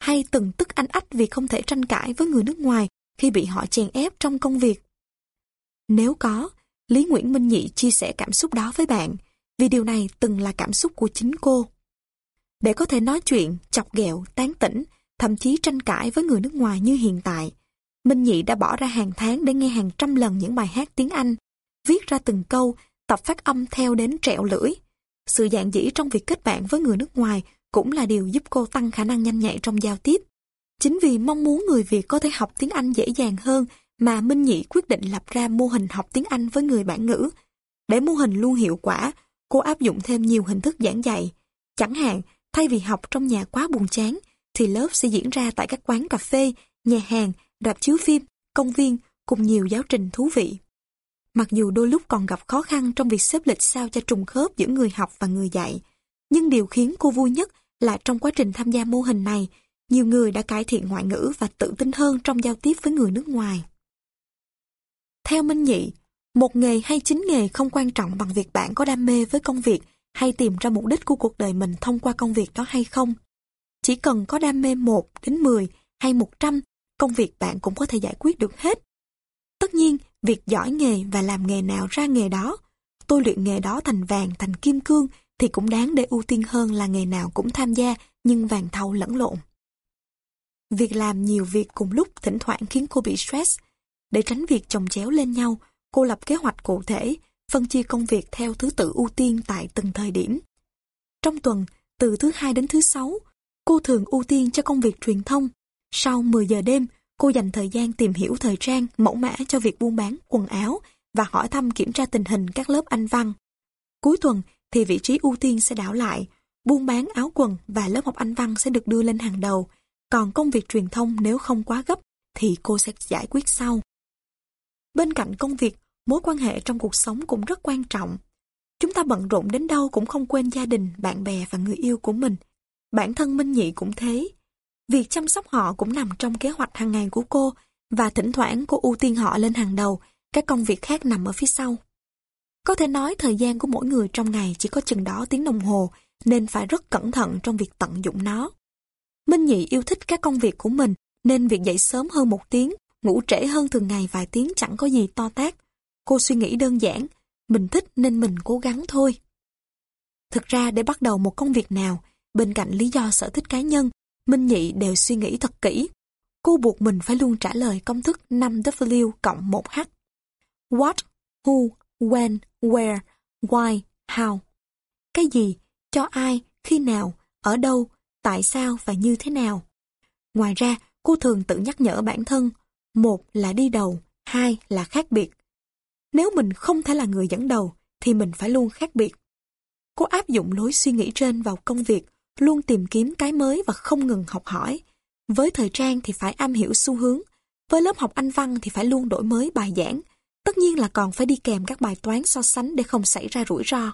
hay từng tức anh ách vì không thể tranh cãi với người nước ngoài khi bị họ chèn ép trong công việc? Nếu có, Lý Nguyễn Minh Nhị chia sẻ cảm xúc đó với bạn, vì điều này từng là cảm xúc của chính cô. Để có thể nói chuyện, chọc ghẹo, tán tỉnh, thậm chí tranh cãi với người nước ngoài như hiện tại, Minh Nhị đã bỏ ra hàng tháng để nghe hàng trăm lần những bài hát tiếng Anh, viết ra từng câu, tập phát âm theo đến trẹo lưỡi. Sự dạng dĩ trong việc kết bạn với người nước ngoài cũng là điều giúp cô tăng khả năng nhanh nhạy trong giao tiếp. Chính vì mong muốn người Việt có thể học tiếng Anh dễ dàng hơn mà Minh Nhị quyết định lập ra mô hình học tiếng Anh với người bản ngữ. Để mô hình luôn hiệu quả, cô áp dụng thêm nhiều hình thức giảng dạy. Chẳng hạn, thay vì học trong nhà quá buồn chán, thì lớp sẽ diễn ra tại các quán cà phê, nhà hàng, rạp chiếu phim, công viên cùng nhiều giáo trình thú vị. Mặc dù đôi lúc còn gặp khó khăn trong việc xếp lịch sao cho trùng khớp giữa người học và người dạy, nhưng điều khiến cô vui nhất là trong quá trình tham gia mô hình này, nhiều người đã cải thiện ngoại ngữ và tự tin hơn trong giao tiếp với người nước ngoài. Theo Minh Nhị, một nghề hay chính nghề không quan trọng bằng việc bạn có đam mê với công việc hay tìm ra mục đích của cuộc đời mình thông qua công việc đó hay không. Chỉ cần có đam mê 1 đến 10 hay 100, công việc bạn cũng có thể giải quyết được hết. Tất nhiên, việc giỏi nghề và làm nghề nào ra nghề đó, tôi luyện nghề đó thành vàng, thành kim cương thì cũng đáng để ưu tiên hơn là nghề nào cũng tham gia nhưng vàng thau lẫn lộn. Việc làm nhiều việc cùng lúc thỉnh thoảng khiến cô bị stress. Để tránh việc chồng chéo lên nhau, cô lập kế hoạch cụ thể, phân chia công việc theo thứ tự ưu tiên tại từng thời điểm. Trong tuần, từ thứ hai đến thứ sáu, cô thường ưu tiên cho công việc truyền thông. Sau 10 giờ đêm, cô dành thời gian tìm hiểu thời trang, mẫu mã cho việc buôn bán quần áo và hỏi thăm kiểm tra tình hình các lớp Anh văn. Cuối tuần thì vị trí ưu tiên sẽ đảo lại, buôn bán áo quần và lớp học Anh văn sẽ được đưa lên hàng đầu, còn công việc truyền thông nếu không quá gấp thì cô sẽ giải quyết sau. Bên cạnh công việc, mối quan hệ trong cuộc sống cũng rất quan trọng. Chúng ta bận rộn đến đâu cũng không quên gia đình, bạn bè và người yêu của mình. Bản thân Minh Nhị cũng thế. Việc chăm sóc họ cũng nằm trong kế hoạch hàng ngày của cô và thỉnh thoảng cô ưu tiên họ lên hàng đầu, các công việc khác nằm ở phía sau. Có thể nói thời gian của mỗi người trong ngày chỉ có chừng đó tiếng đồng hồ, nên phải rất cẩn thận trong việc tận dụng nó. Minh Nhị yêu thích các công việc của mình, nên việc dậy sớm hơn một tiếng, ngủ trễ hơn thường ngày vài tiếng chẳng có gì to tát. Cô suy nghĩ đơn giản, mình thích nên mình cố gắng thôi. Thực ra để bắt đầu một công việc nào, bên cạnh lý do sở thích cá nhân, Minh Nhị đều suy nghĩ thật kỹ. Cô buộc mình phải luôn trả lời công thức 5W cộng 1H. What, who, when, where, why, how. Cái gì, cho ai, khi nào, ở đâu, tại sao và như thế nào. Ngoài ra, cô thường tự nhắc nhở bản thân, một là đi đầu, hai là khác biệt. Nếu mình không thể là người dẫn đầu, thì mình phải luôn khác biệt. Cô áp dụng lối suy nghĩ trên vào công việc, luôn tìm kiếm cái mới và không ngừng học hỏi. Với thời trang thì phải am hiểu xu hướng, với lớp học Anh văn thì phải luôn đổi mới bài giảng, tất nhiên là còn phải đi kèm các bài toán so sánh để không xảy ra rủi ro.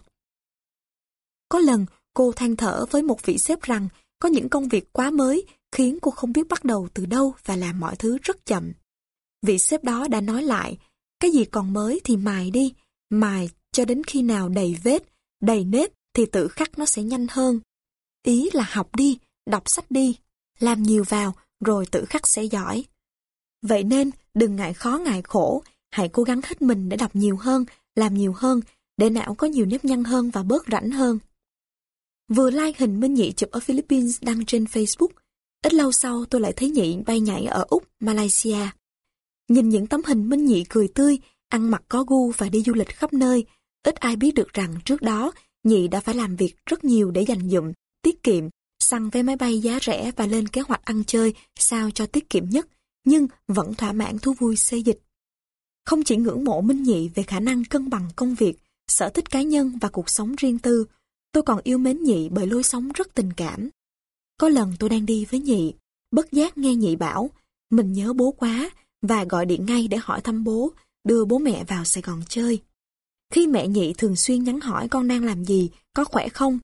Có lần, cô than thở với một vị sếp rằng có những công việc quá mới khiến cô không biết bắt đầu từ đâu và làm mọi thứ rất chậm. Vị sếp đó đã nói lại, cái gì còn mới thì mài đi, mài cho đến khi nào đầy vết, đầy nếp thì tự khắc nó sẽ nhanh hơn. Ý là học đi, đọc sách đi, làm nhiều vào rồi tự khắc sẽ giỏi. Vậy nên đừng ngại khó ngại khổ, hãy cố gắng hết mình để đọc nhiều hơn, làm nhiều hơn, để não có nhiều nếp nhăn hơn và bớt rảnh hơn. Vừa like hình Minh Nhị chụp ở Philippines đăng trên Facebook, ít lâu sau tôi lại thấy Nhị bay nhảy ở Úc, Malaysia. Nhìn những tấm hình Minh Nhị cười tươi, ăn mặc có gu và đi du lịch khắp nơi, ít ai biết được rằng trước đó Nhị đã phải làm việc rất nhiều để dành dụm, tiết kiệm, săn vé máy bay giá rẻ và lên kế hoạch ăn chơi sao cho tiết kiệm nhất, nhưng vẫn thỏa mãn thú vui xây dịch. Không chỉ ngưỡng mộ Minh Nhị về khả năng cân bằng công việc, sở thích cá nhân và cuộc sống riêng tư, tôi còn yêu mến Nhị bởi lối sống rất tình cảm. Có lần tôi đang đi với Nhị, bất giác nghe Nhị bảo, mình nhớ bố quá, và gọi điện ngay để hỏi thăm bố, đưa bố mẹ vào Sài Gòn chơi. Khi mẹ Nhị thường xuyên nhắn hỏi con đang làm gì, có khỏe không,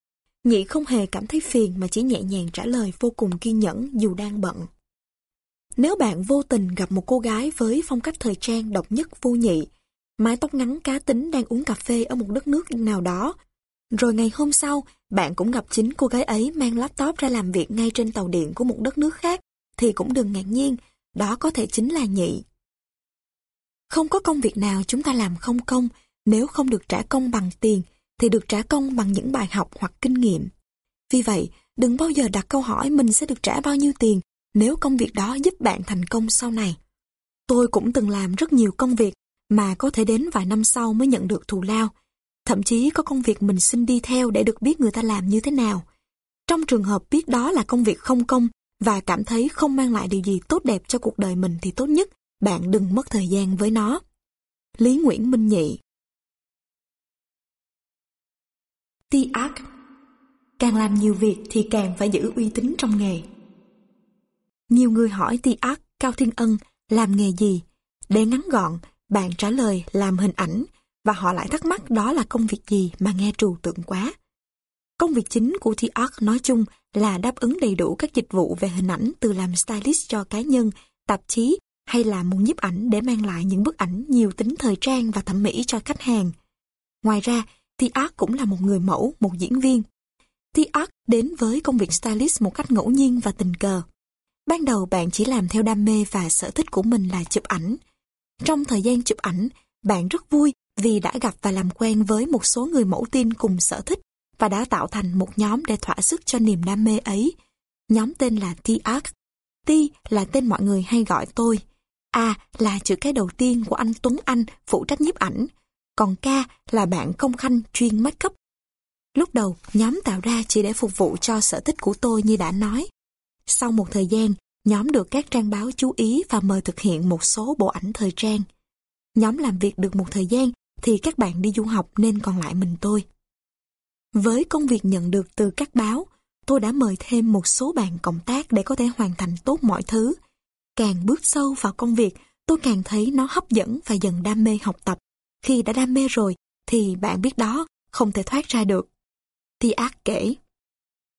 Nhị không hề cảm thấy phiền mà chỉ nhẹ nhàng trả lời vô cùng kiên nhẫn dù đang bận. Nếu bạn vô tình gặp một cô gái với phong cách thời trang độc nhất vô nhị, mái tóc ngắn cá tính đang uống cà phê ở một đất nước nào đó, rồi ngày hôm sau bạn cũng gặp chính cô gái ấy mang laptop ra làm việc ngay trên tàu điện của một đất nước khác, thì cũng đừng ngạc nhiên, đó có thể chính là nhị. Không có công việc nào chúng ta làm không công nếu không được trả công bằng tiền thì được trả công bằng những bài học hoặc kinh nghiệm. Vì vậy, đừng bao giờ đặt câu hỏi mình sẽ được trả bao nhiêu tiền nếu công việc đó giúp bạn thành công sau này. Tôi cũng từng làm rất nhiều công việc mà có thể đến vài năm sau mới nhận được thù lao. Thậm chí có công việc mình xin đi theo để được biết người ta làm như thế nào. Trong trường hợp biết đó là công việc không công và cảm thấy không mang lại điều gì tốt đẹp cho cuộc đời mình thì tốt nhất bạn đừng mất thời gian với nó. Lý Nguyễn Minh Nhị Ti ác Càng làm nhiều việc thì càng phải giữ uy tín trong nghề. Nhiều người hỏi Ti ác Cao Thiên Ân làm nghề gì? Để ngắn gọn, bạn trả lời làm hình ảnh và họ lại thắc mắc đó là công việc gì mà nghe trừu tượng quá. Công việc chính của Ti art nói chung là đáp ứng đầy đủ các dịch vụ về hình ảnh từ làm stylist cho cá nhân, tạp chí hay là muốn nhiếp ảnh để mang lại những bức ảnh nhiều tính thời trang và thẩm mỹ cho khách hàng. Ngoài ra, Thi Ác cũng là một người mẫu, một diễn viên. Thi Ác đến với công việc stylist một cách ngẫu nhiên và tình cờ. Ban đầu bạn chỉ làm theo đam mê và sở thích của mình là chụp ảnh. Trong thời gian chụp ảnh, bạn rất vui vì đã gặp và làm quen với một số người mẫu tin cùng sở thích và đã tạo thành một nhóm để thỏa sức cho niềm đam mê ấy. Nhóm tên là Thi Ác. T là tên mọi người hay gọi tôi. A là chữ cái đầu tiên của anh Tuấn Anh phụ trách nhiếp ảnh còn ca là bạn công khanh chuyên make up. Lúc đầu, nhóm tạo ra chỉ để phục vụ cho sở thích của tôi như đã nói. Sau một thời gian, nhóm được các trang báo chú ý và mời thực hiện một số bộ ảnh thời trang. Nhóm làm việc được một thời gian thì các bạn đi du học nên còn lại mình tôi. Với công việc nhận được từ các báo, tôi đã mời thêm một số bạn cộng tác để có thể hoàn thành tốt mọi thứ. Càng bước sâu vào công việc, tôi càng thấy nó hấp dẫn và dần đam mê học tập. Khi đã đam mê rồi, thì bạn biết đó, không thể thoát ra được. Thi ác kể.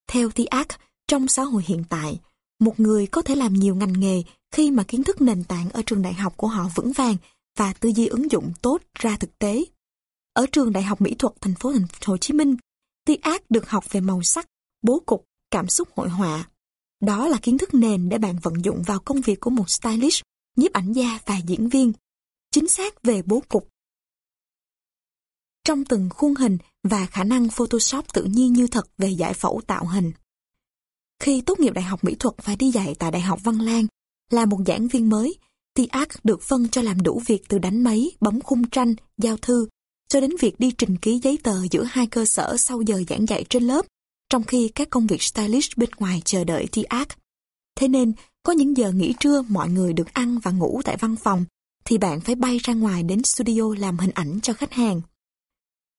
Theo Thi ác, trong xã hội hiện tại, một người có thể làm nhiều ngành nghề khi mà kiến thức nền tảng ở trường đại học của họ vững vàng và tư duy ứng dụng tốt ra thực tế. Ở trường Đại học Mỹ thuật thành phố Thành phố Hồ Chí Minh, Ti Ác được học về màu sắc, bố cục, cảm xúc hội họa. Đó là kiến thức nền để bạn vận dụng vào công việc của một stylist, nhiếp ảnh gia và diễn viên. Chính xác về bố cục. Trong từng khuôn hình và khả năng Photoshop tự nhiên như thật về giải phẫu tạo hình. Khi tốt nghiệp Đại học Mỹ thuật và đi dạy tại Đại học Văn Lang, là một giảng viên mới, Tiac Ác được phân cho làm đủ việc từ đánh máy, bấm khung tranh, giao thư, cho đến việc đi trình ký giấy tờ giữa hai cơ sở sau giờ giảng dạy trên lớp, trong khi các công việc stylist bên ngoài chờ đợi Tiac. Ác. Thế nên, có những giờ nghỉ trưa mọi người được ăn và ngủ tại văn phòng, thì bạn phải bay ra ngoài đến studio làm hình ảnh cho khách hàng.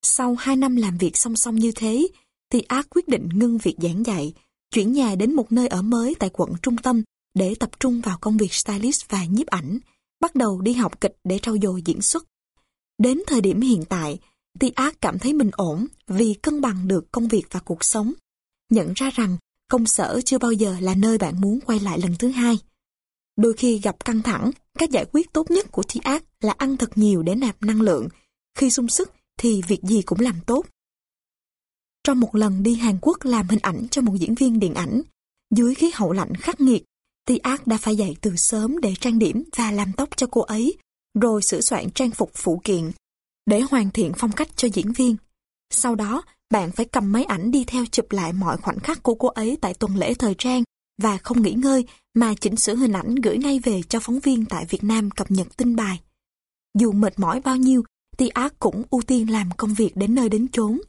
Sau 2 năm làm việc song song như thế, thì Ác quyết định ngưng việc giảng dạy, chuyển nhà đến một nơi ở mới tại quận trung tâm để tập trung vào công việc stylist và nhiếp ảnh, bắt đầu đi học kịch để trau dồi diễn xuất. Đến thời điểm hiện tại, Ti Ác cảm thấy mình ổn vì cân bằng được công việc và cuộc sống. Nhận ra rằng công sở chưa bao giờ là nơi bạn muốn quay lại lần thứ hai. Đôi khi gặp căng thẳng, cách giải quyết tốt nhất của Ti Ác là ăn thật nhiều để nạp năng lượng. Khi sung sức thì việc gì cũng làm tốt. Trong một lần đi Hàn Quốc làm hình ảnh cho một diễn viên điện ảnh, dưới khí hậu lạnh khắc nghiệt, Ti Ác đã phải dậy từ sớm để trang điểm và làm tóc cho cô ấy, rồi sửa soạn trang phục phụ kiện, để hoàn thiện phong cách cho diễn viên. Sau đó, bạn phải cầm máy ảnh đi theo chụp lại mọi khoảnh khắc của cô ấy tại tuần lễ thời trang và không nghỉ ngơi mà chỉnh sửa hình ảnh gửi ngay về cho phóng viên tại Việt Nam cập nhật tin bài. Dù mệt mỏi bao nhiêu, Ti Ác cũng ưu tiên làm công việc đến nơi đến chốn.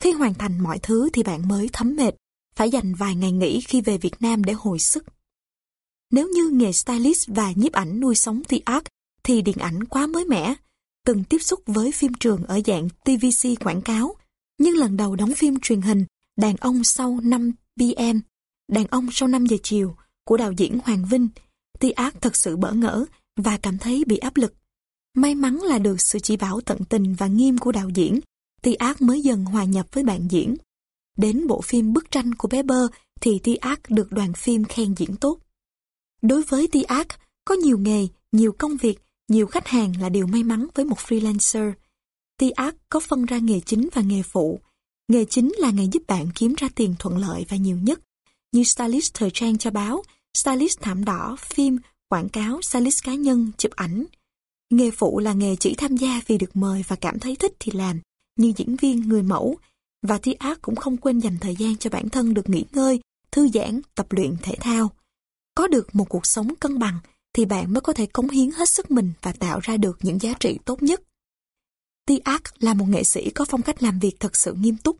Khi hoàn thành mọi thứ thì bạn mới thấm mệt, phải dành vài ngày nghỉ khi về Việt Nam để hồi sức. Nếu như nghề stylist và nhiếp ảnh nuôi sống The Ác thì điện ảnh quá mới mẻ. Từng tiếp xúc với phim trường ở dạng TVC quảng cáo, nhưng lần đầu đóng phim truyền hình Đàn ông sau 5 PM, Đàn ông sau 5 giờ chiều của đạo diễn Hoàng Vinh, The Ác thật sự bỡ ngỡ và cảm thấy bị áp lực. May mắn là được sự chỉ bảo tận tình và nghiêm của đạo diễn, Ti Ác mới dần hòa nhập với bạn diễn. Đến bộ phim Bức tranh của bé Bơ thì Ti Ác được đoàn phim khen diễn tốt. Đối với Ti Ác, có nhiều nghề, nhiều công việc, nhiều khách hàng là điều may mắn với một freelancer. Ti Ác có phân ra nghề chính và nghề phụ. Nghề chính là nghề giúp bạn kiếm ra tiền thuận lợi và nhiều nhất, như stylist thời trang cho báo, stylist thảm đỏ, phim, quảng cáo, stylist cá nhân, chụp ảnh. Nghề phụ là nghề chỉ tham gia vì được mời và cảm thấy thích thì làm, như diễn viên, người mẫu. Và Thi Ác cũng không quên dành thời gian cho bản thân được nghỉ ngơi, thư giãn, tập luyện thể thao. Có được một cuộc sống cân bằng thì bạn mới có thể cống hiến hết sức mình và tạo ra được những giá trị tốt nhất. Ti Ác là một nghệ sĩ có phong cách làm việc thật sự nghiêm túc.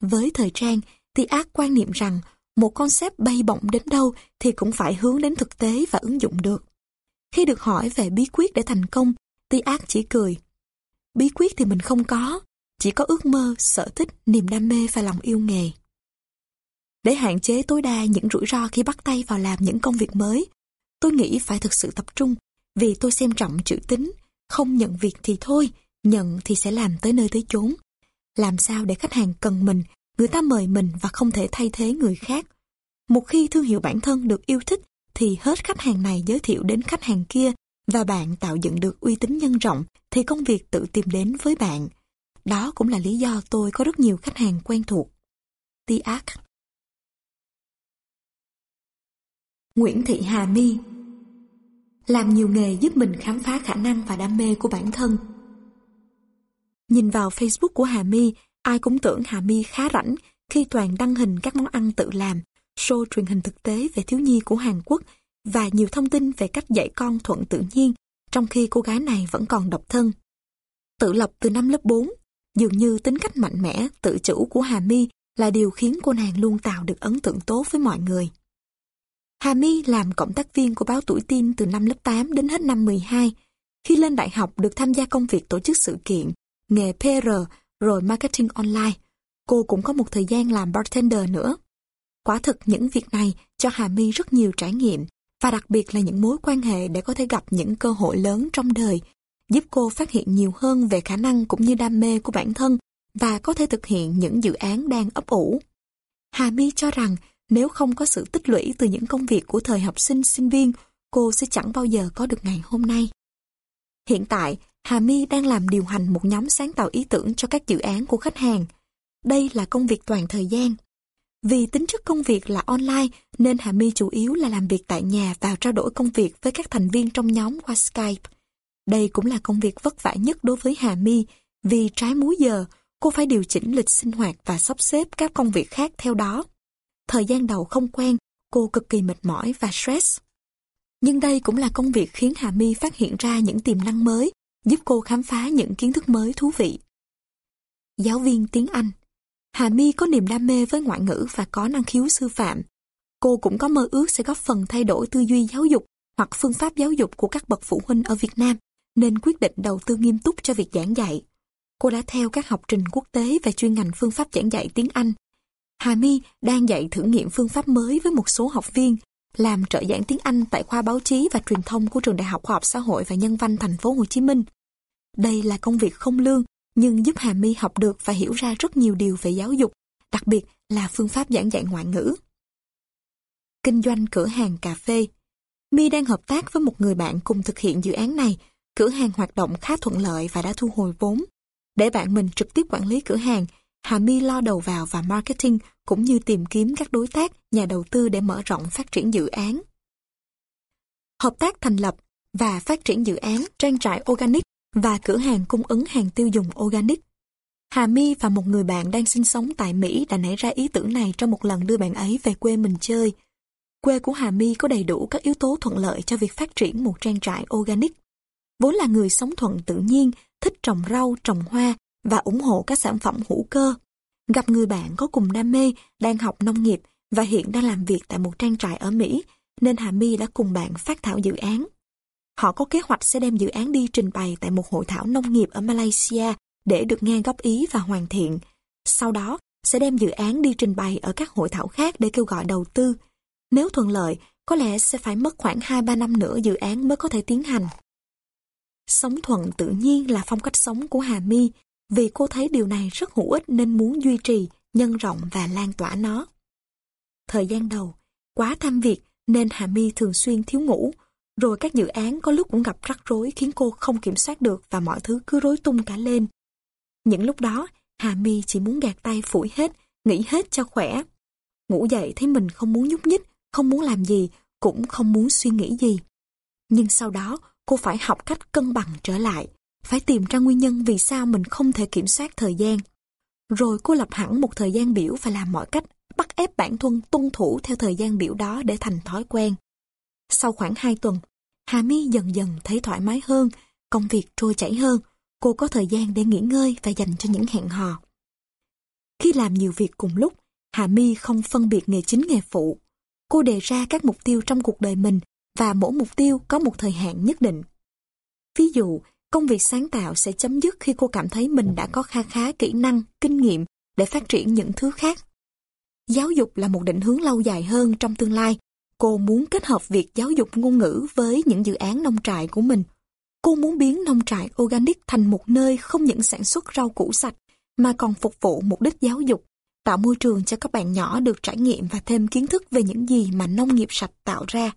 Với thời trang, Ti Ác quan niệm rằng một concept bay bổng đến đâu thì cũng phải hướng đến thực tế và ứng dụng được. Khi được hỏi về bí quyết để thành công, Ti Ác chỉ cười. Bí quyết thì mình không có, chỉ có ước mơ, sở thích, niềm đam mê và lòng yêu nghề. Để hạn chế tối đa những rủi ro khi bắt tay vào làm những công việc mới, tôi nghĩ phải thực sự tập trung, vì tôi xem trọng chữ tính, không nhận việc thì thôi, nhận thì sẽ làm tới nơi tới chốn. Làm sao để khách hàng cần mình, người ta mời mình và không thể thay thế người khác. Một khi thương hiệu bản thân được yêu thích, thì hết khách hàng này giới thiệu đến khách hàng kia và bạn tạo dựng được uy tín nhân rộng thì công việc tự tìm đến với bạn. Đó cũng là lý do tôi có rất nhiều khách hàng quen thuộc. Tiac Nguyễn Thị Hà My Làm nhiều nghề giúp mình khám phá khả năng và đam mê của bản thân. Nhìn vào Facebook của Hà My, ai cũng tưởng Hà My khá rảnh khi toàn đăng hình các món ăn tự làm, show truyền hình thực tế về thiếu nhi của Hàn Quốc và nhiều thông tin về cách dạy con thuận tự nhiên, trong khi cô gái này vẫn còn độc thân. Tự lập từ năm lớp 4, dường như tính cách mạnh mẽ, tự chủ của Hà My là điều khiến cô nàng luôn tạo được ấn tượng tốt với mọi người. Hà My làm cộng tác viên của báo Tuổi Tin từ năm lớp 8 đến hết năm 12. Khi lên đại học được tham gia công việc tổ chức sự kiện, nghề PR rồi marketing online. Cô cũng có một thời gian làm bartender nữa. Quả thực những việc này cho Hà My rất nhiều trải nghiệm và đặc biệt là những mối quan hệ để có thể gặp những cơ hội lớn trong đời, giúp cô phát hiện nhiều hơn về khả năng cũng như đam mê của bản thân và có thể thực hiện những dự án đang ấp ủ. Hà My cho rằng nếu không có sự tích lũy từ những công việc của thời học sinh sinh viên, cô sẽ chẳng bao giờ có được ngày hôm nay. Hiện tại, Hà My đang làm điều hành một nhóm sáng tạo ý tưởng cho các dự án của khách hàng. Đây là công việc toàn thời gian. Vì tính chất công việc là online nên Hà My chủ yếu là làm việc tại nhà và trao đổi công việc với các thành viên trong nhóm qua Skype. Đây cũng là công việc vất vả nhất đối với Hà My vì trái múi giờ, cô phải điều chỉnh lịch sinh hoạt và sắp xếp các công việc khác theo đó. Thời gian đầu không quen, cô cực kỳ mệt mỏi và stress. Nhưng đây cũng là công việc khiến Hà My phát hiện ra những tiềm năng mới, giúp cô khám phá những kiến thức mới thú vị. Giáo viên tiếng Anh Hà My có niềm đam mê với ngoại ngữ và có năng khiếu sư phạm. Cô cũng có mơ ước sẽ góp phần thay đổi tư duy giáo dục hoặc phương pháp giáo dục của các bậc phụ huynh ở Việt Nam, nên quyết định đầu tư nghiêm túc cho việc giảng dạy. Cô đã theo các học trình quốc tế về chuyên ngành phương pháp giảng dạy tiếng Anh. Hà My đang dạy thử nghiệm phương pháp mới với một số học viên, làm trợ giảng tiếng Anh tại khoa báo chí và truyền thông của trường Đại học Khoa học Xã hội và Nhân văn thành phố Hồ Chí Minh. Đây là công việc không lương nhưng giúp Hà My học được và hiểu ra rất nhiều điều về giáo dục, đặc biệt là phương pháp giảng dạy ngoại ngữ. Kinh doanh cửa hàng cà phê My đang hợp tác với một người bạn cùng thực hiện dự án này. Cửa hàng hoạt động khá thuận lợi và đã thu hồi vốn. Để bạn mình trực tiếp quản lý cửa hàng, Hà My lo đầu vào và marketing cũng như tìm kiếm các đối tác, nhà đầu tư để mở rộng phát triển dự án. Hợp tác thành lập và phát triển dự án trang trại organic và cửa hàng cung ứng hàng tiêu dùng organic. Hà My và một người bạn đang sinh sống tại Mỹ đã nảy ra ý tưởng này trong một lần đưa bạn ấy về quê mình chơi. Quê của Hà My có đầy đủ các yếu tố thuận lợi cho việc phát triển một trang trại organic. Vốn là người sống thuận tự nhiên, thích trồng rau, trồng hoa và ủng hộ các sản phẩm hữu cơ. Gặp người bạn có cùng đam mê, đang học nông nghiệp và hiện đang làm việc tại một trang trại ở Mỹ, nên Hà My đã cùng bạn phát thảo dự án. Họ có kế hoạch sẽ đem dự án đi trình bày tại một hội thảo nông nghiệp ở Malaysia để được nghe góp ý và hoàn thiện. Sau đó, sẽ đem dự án đi trình bày ở các hội thảo khác để kêu gọi đầu tư. Nếu thuận lợi, có lẽ sẽ phải mất khoảng 2-3 năm nữa dự án mới có thể tiến hành. Sống thuận tự nhiên là phong cách sống của Hà My, vì cô thấy điều này rất hữu ích nên muốn duy trì, nhân rộng và lan tỏa nó. Thời gian đầu, quá tham việc nên Hà My thường xuyên thiếu ngủ, rồi các dự án có lúc cũng gặp rắc rối khiến cô không kiểm soát được và mọi thứ cứ rối tung cả lên. Những lúc đó, Hà My chỉ muốn gạt tay phủi hết, nghỉ hết cho khỏe. Ngủ dậy thấy mình không muốn nhúc nhích, không muốn làm gì, cũng không muốn suy nghĩ gì. Nhưng sau đó, cô phải học cách cân bằng trở lại, phải tìm ra nguyên nhân vì sao mình không thể kiểm soát thời gian. Rồi cô lập hẳn một thời gian biểu và làm mọi cách bắt ép bản thân tuân thủ theo thời gian biểu đó để thành thói quen. Sau khoảng 2 tuần, Hà My dần dần thấy thoải mái hơn, công việc trôi chảy hơn, cô có thời gian để nghỉ ngơi và dành cho những hẹn hò. Khi làm nhiều việc cùng lúc, Hà My không phân biệt nghề chính nghề phụ. Cô đề ra các mục tiêu trong cuộc đời mình và mỗi mục tiêu có một thời hạn nhất định. Ví dụ, công việc sáng tạo sẽ chấm dứt khi cô cảm thấy mình đã có kha khá kỹ năng, kinh nghiệm để phát triển những thứ khác. Giáo dục là một định hướng lâu dài hơn trong tương lai Cô muốn kết hợp việc giáo dục ngôn ngữ với những dự án nông trại của mình. Cô muốn biến nông trại organic thành một nơi không những sản xuất rau củ sạch, mà còn phục vụ mục đích giáo dục, tạo môi trường cho các bạn nhỏ được trải nghiệm và thêm kiến thức về những gì mà nông nghiệp sạch tạo ra.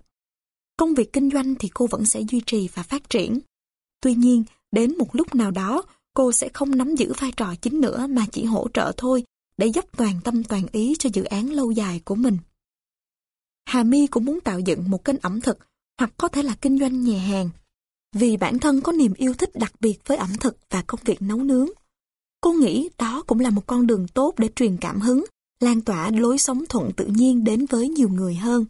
Công việc kinh doanh thì cô vẫn sẽ duy trì và phát triển. Tuy nhiên, đến một lúc nào đó, cô sẽ không nắm giữ vai trò chính nữa mà chỉ hỗ trợ thôi để dốc toàn tâm toàn ý cho dự án lâu dài của mình. Hà My cũng muốn tạo dựng một kênh ẩm thực hoặc có thể là kinh doanh nhà hàng. Vì bản thân có niềm yêu thích đặc biệt với ẩm thực và công việc nấu nướng. Cô nghĩ đó cũng là một con đường tốt để truyền cảm hứng, lan tỏa lối sống thuận tự nhiên đến với nhiều người hơn.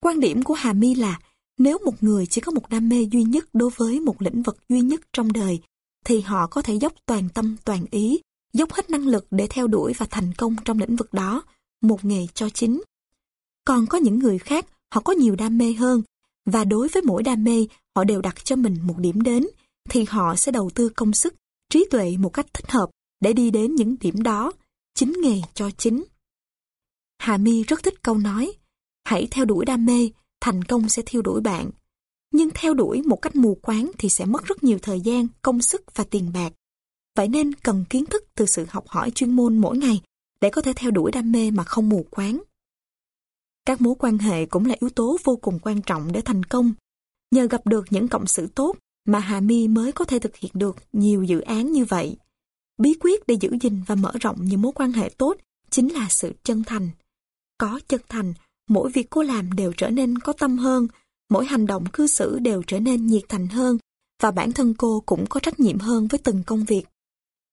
Quan điểm của Hà My là nếu một người chỉ có một đam mê duy nhất đối với một lĩnh vực duy nhất trong đời, thì họ có thể dốc toàn tâm toàn ý, dốc hết năng lực để theo đuổi và thành công trong lĩnh vực đó, một nghề cho chính. Còn có những người khác, họ có nhiều đam mê hơn, và đối với mỗi đam mê, họ đều đặt cho mình một điểm đến, thì họ sẽ đầu tư công sức, trí tuệ một cách thích hợp để đi đến những điểm đó, chính nghề cho chính. Hà My rất thích câu nói, hãy theo đuổi đam mê, thành công sẽ theo đuổi bạn. Nhưng theo đuổi một cách mù quáng thì sẽ mất rất nhiều thời gian, công sức và tiền bạc. Vậy nên cần kiến thức từ sự học hỏi chuyên môn mỗi ngày để có thể theo đuổi đam mê mà không mù quáng. Các mối quan hệ cũng là yếu tố vô cùng quan trọng để thành công. Nhờ gặp được những cộng sự tốt, mà Hà My mới có thể thực hiện được nhiều dự án như vậy. Bí quyết để giữ gìn và mở rộng những mối quan hệ tốt chính là sự chân thành. Có chân thành, mỗi việc cô làm đều trở nên có tâm hơn, mỗi hành động cư xử đều trở nên nhiệt thành hơn và bản thân cô cũng có trách nhiệm hơn với từng công việc.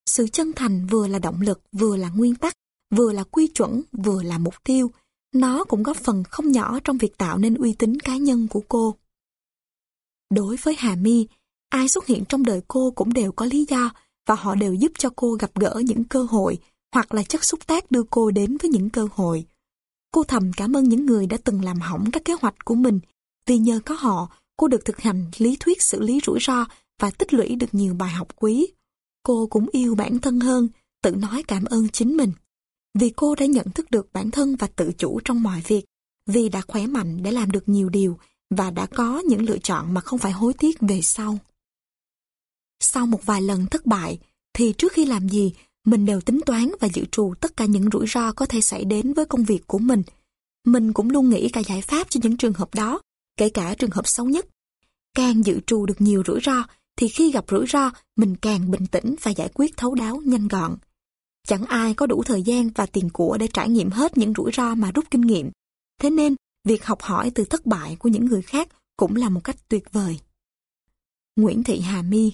Sự chân thành vừa là động lực, vừa là nguyên tắc, vừa là quy chuẩn, vừa là mục tiêu. Nó cũng góp phần không nhỏ trong việc tạo nên uy tín cá nhân của cô. Đối với Hà My, ai xuất hiện trong đời cô cũng đều có lý do và họ đều giúp cho cô gặp gỡ những cơ hội hoặc là chất xúc tác đưa cô đến với những cơ hội. Cô thầm cảm ơn những người đã từng làm hỏng các kế hoạch của mình vì nhờ có họ, cô được thực hành lý thuyết xử lý rủi ro và tích lũy được nhiều bài học quý. Cô cũng yêu bản thân hơn, tự nói cảm ơn chính mình. Vì cô đã nhận thức được bản thân và tự chủ trong mọi việc, vì đã khỏe mạnh để làm được nhiều điều và đã có những lựa chọn mà không phải hối tiếc về sau. Sau một vài lần thất bại, thì trước khi làm gì, mình đều tính toán và dự trù tất cả những rủi ro có thể xảy đến với công việc của mình. Mình cũng luôn nghĩ cả giải pháp cho những trường hợp đó, kể cả trường hợp xấu nhất. Càng dự trù được nhiều rủi ro, thì khi gặp rủi ro, mình càng bình tĩnh và giải quyết thấu đáo nhanh gọn. Chẳng ai có đủ thời gian và tiền của để trải nghiệm hết những rủi ro mà rút kinh nghiệm. Thế nên, việc học hỏi từ thất bại của những người khác cũng là một cách tuyệt vời. Nguyễn Thị Hà My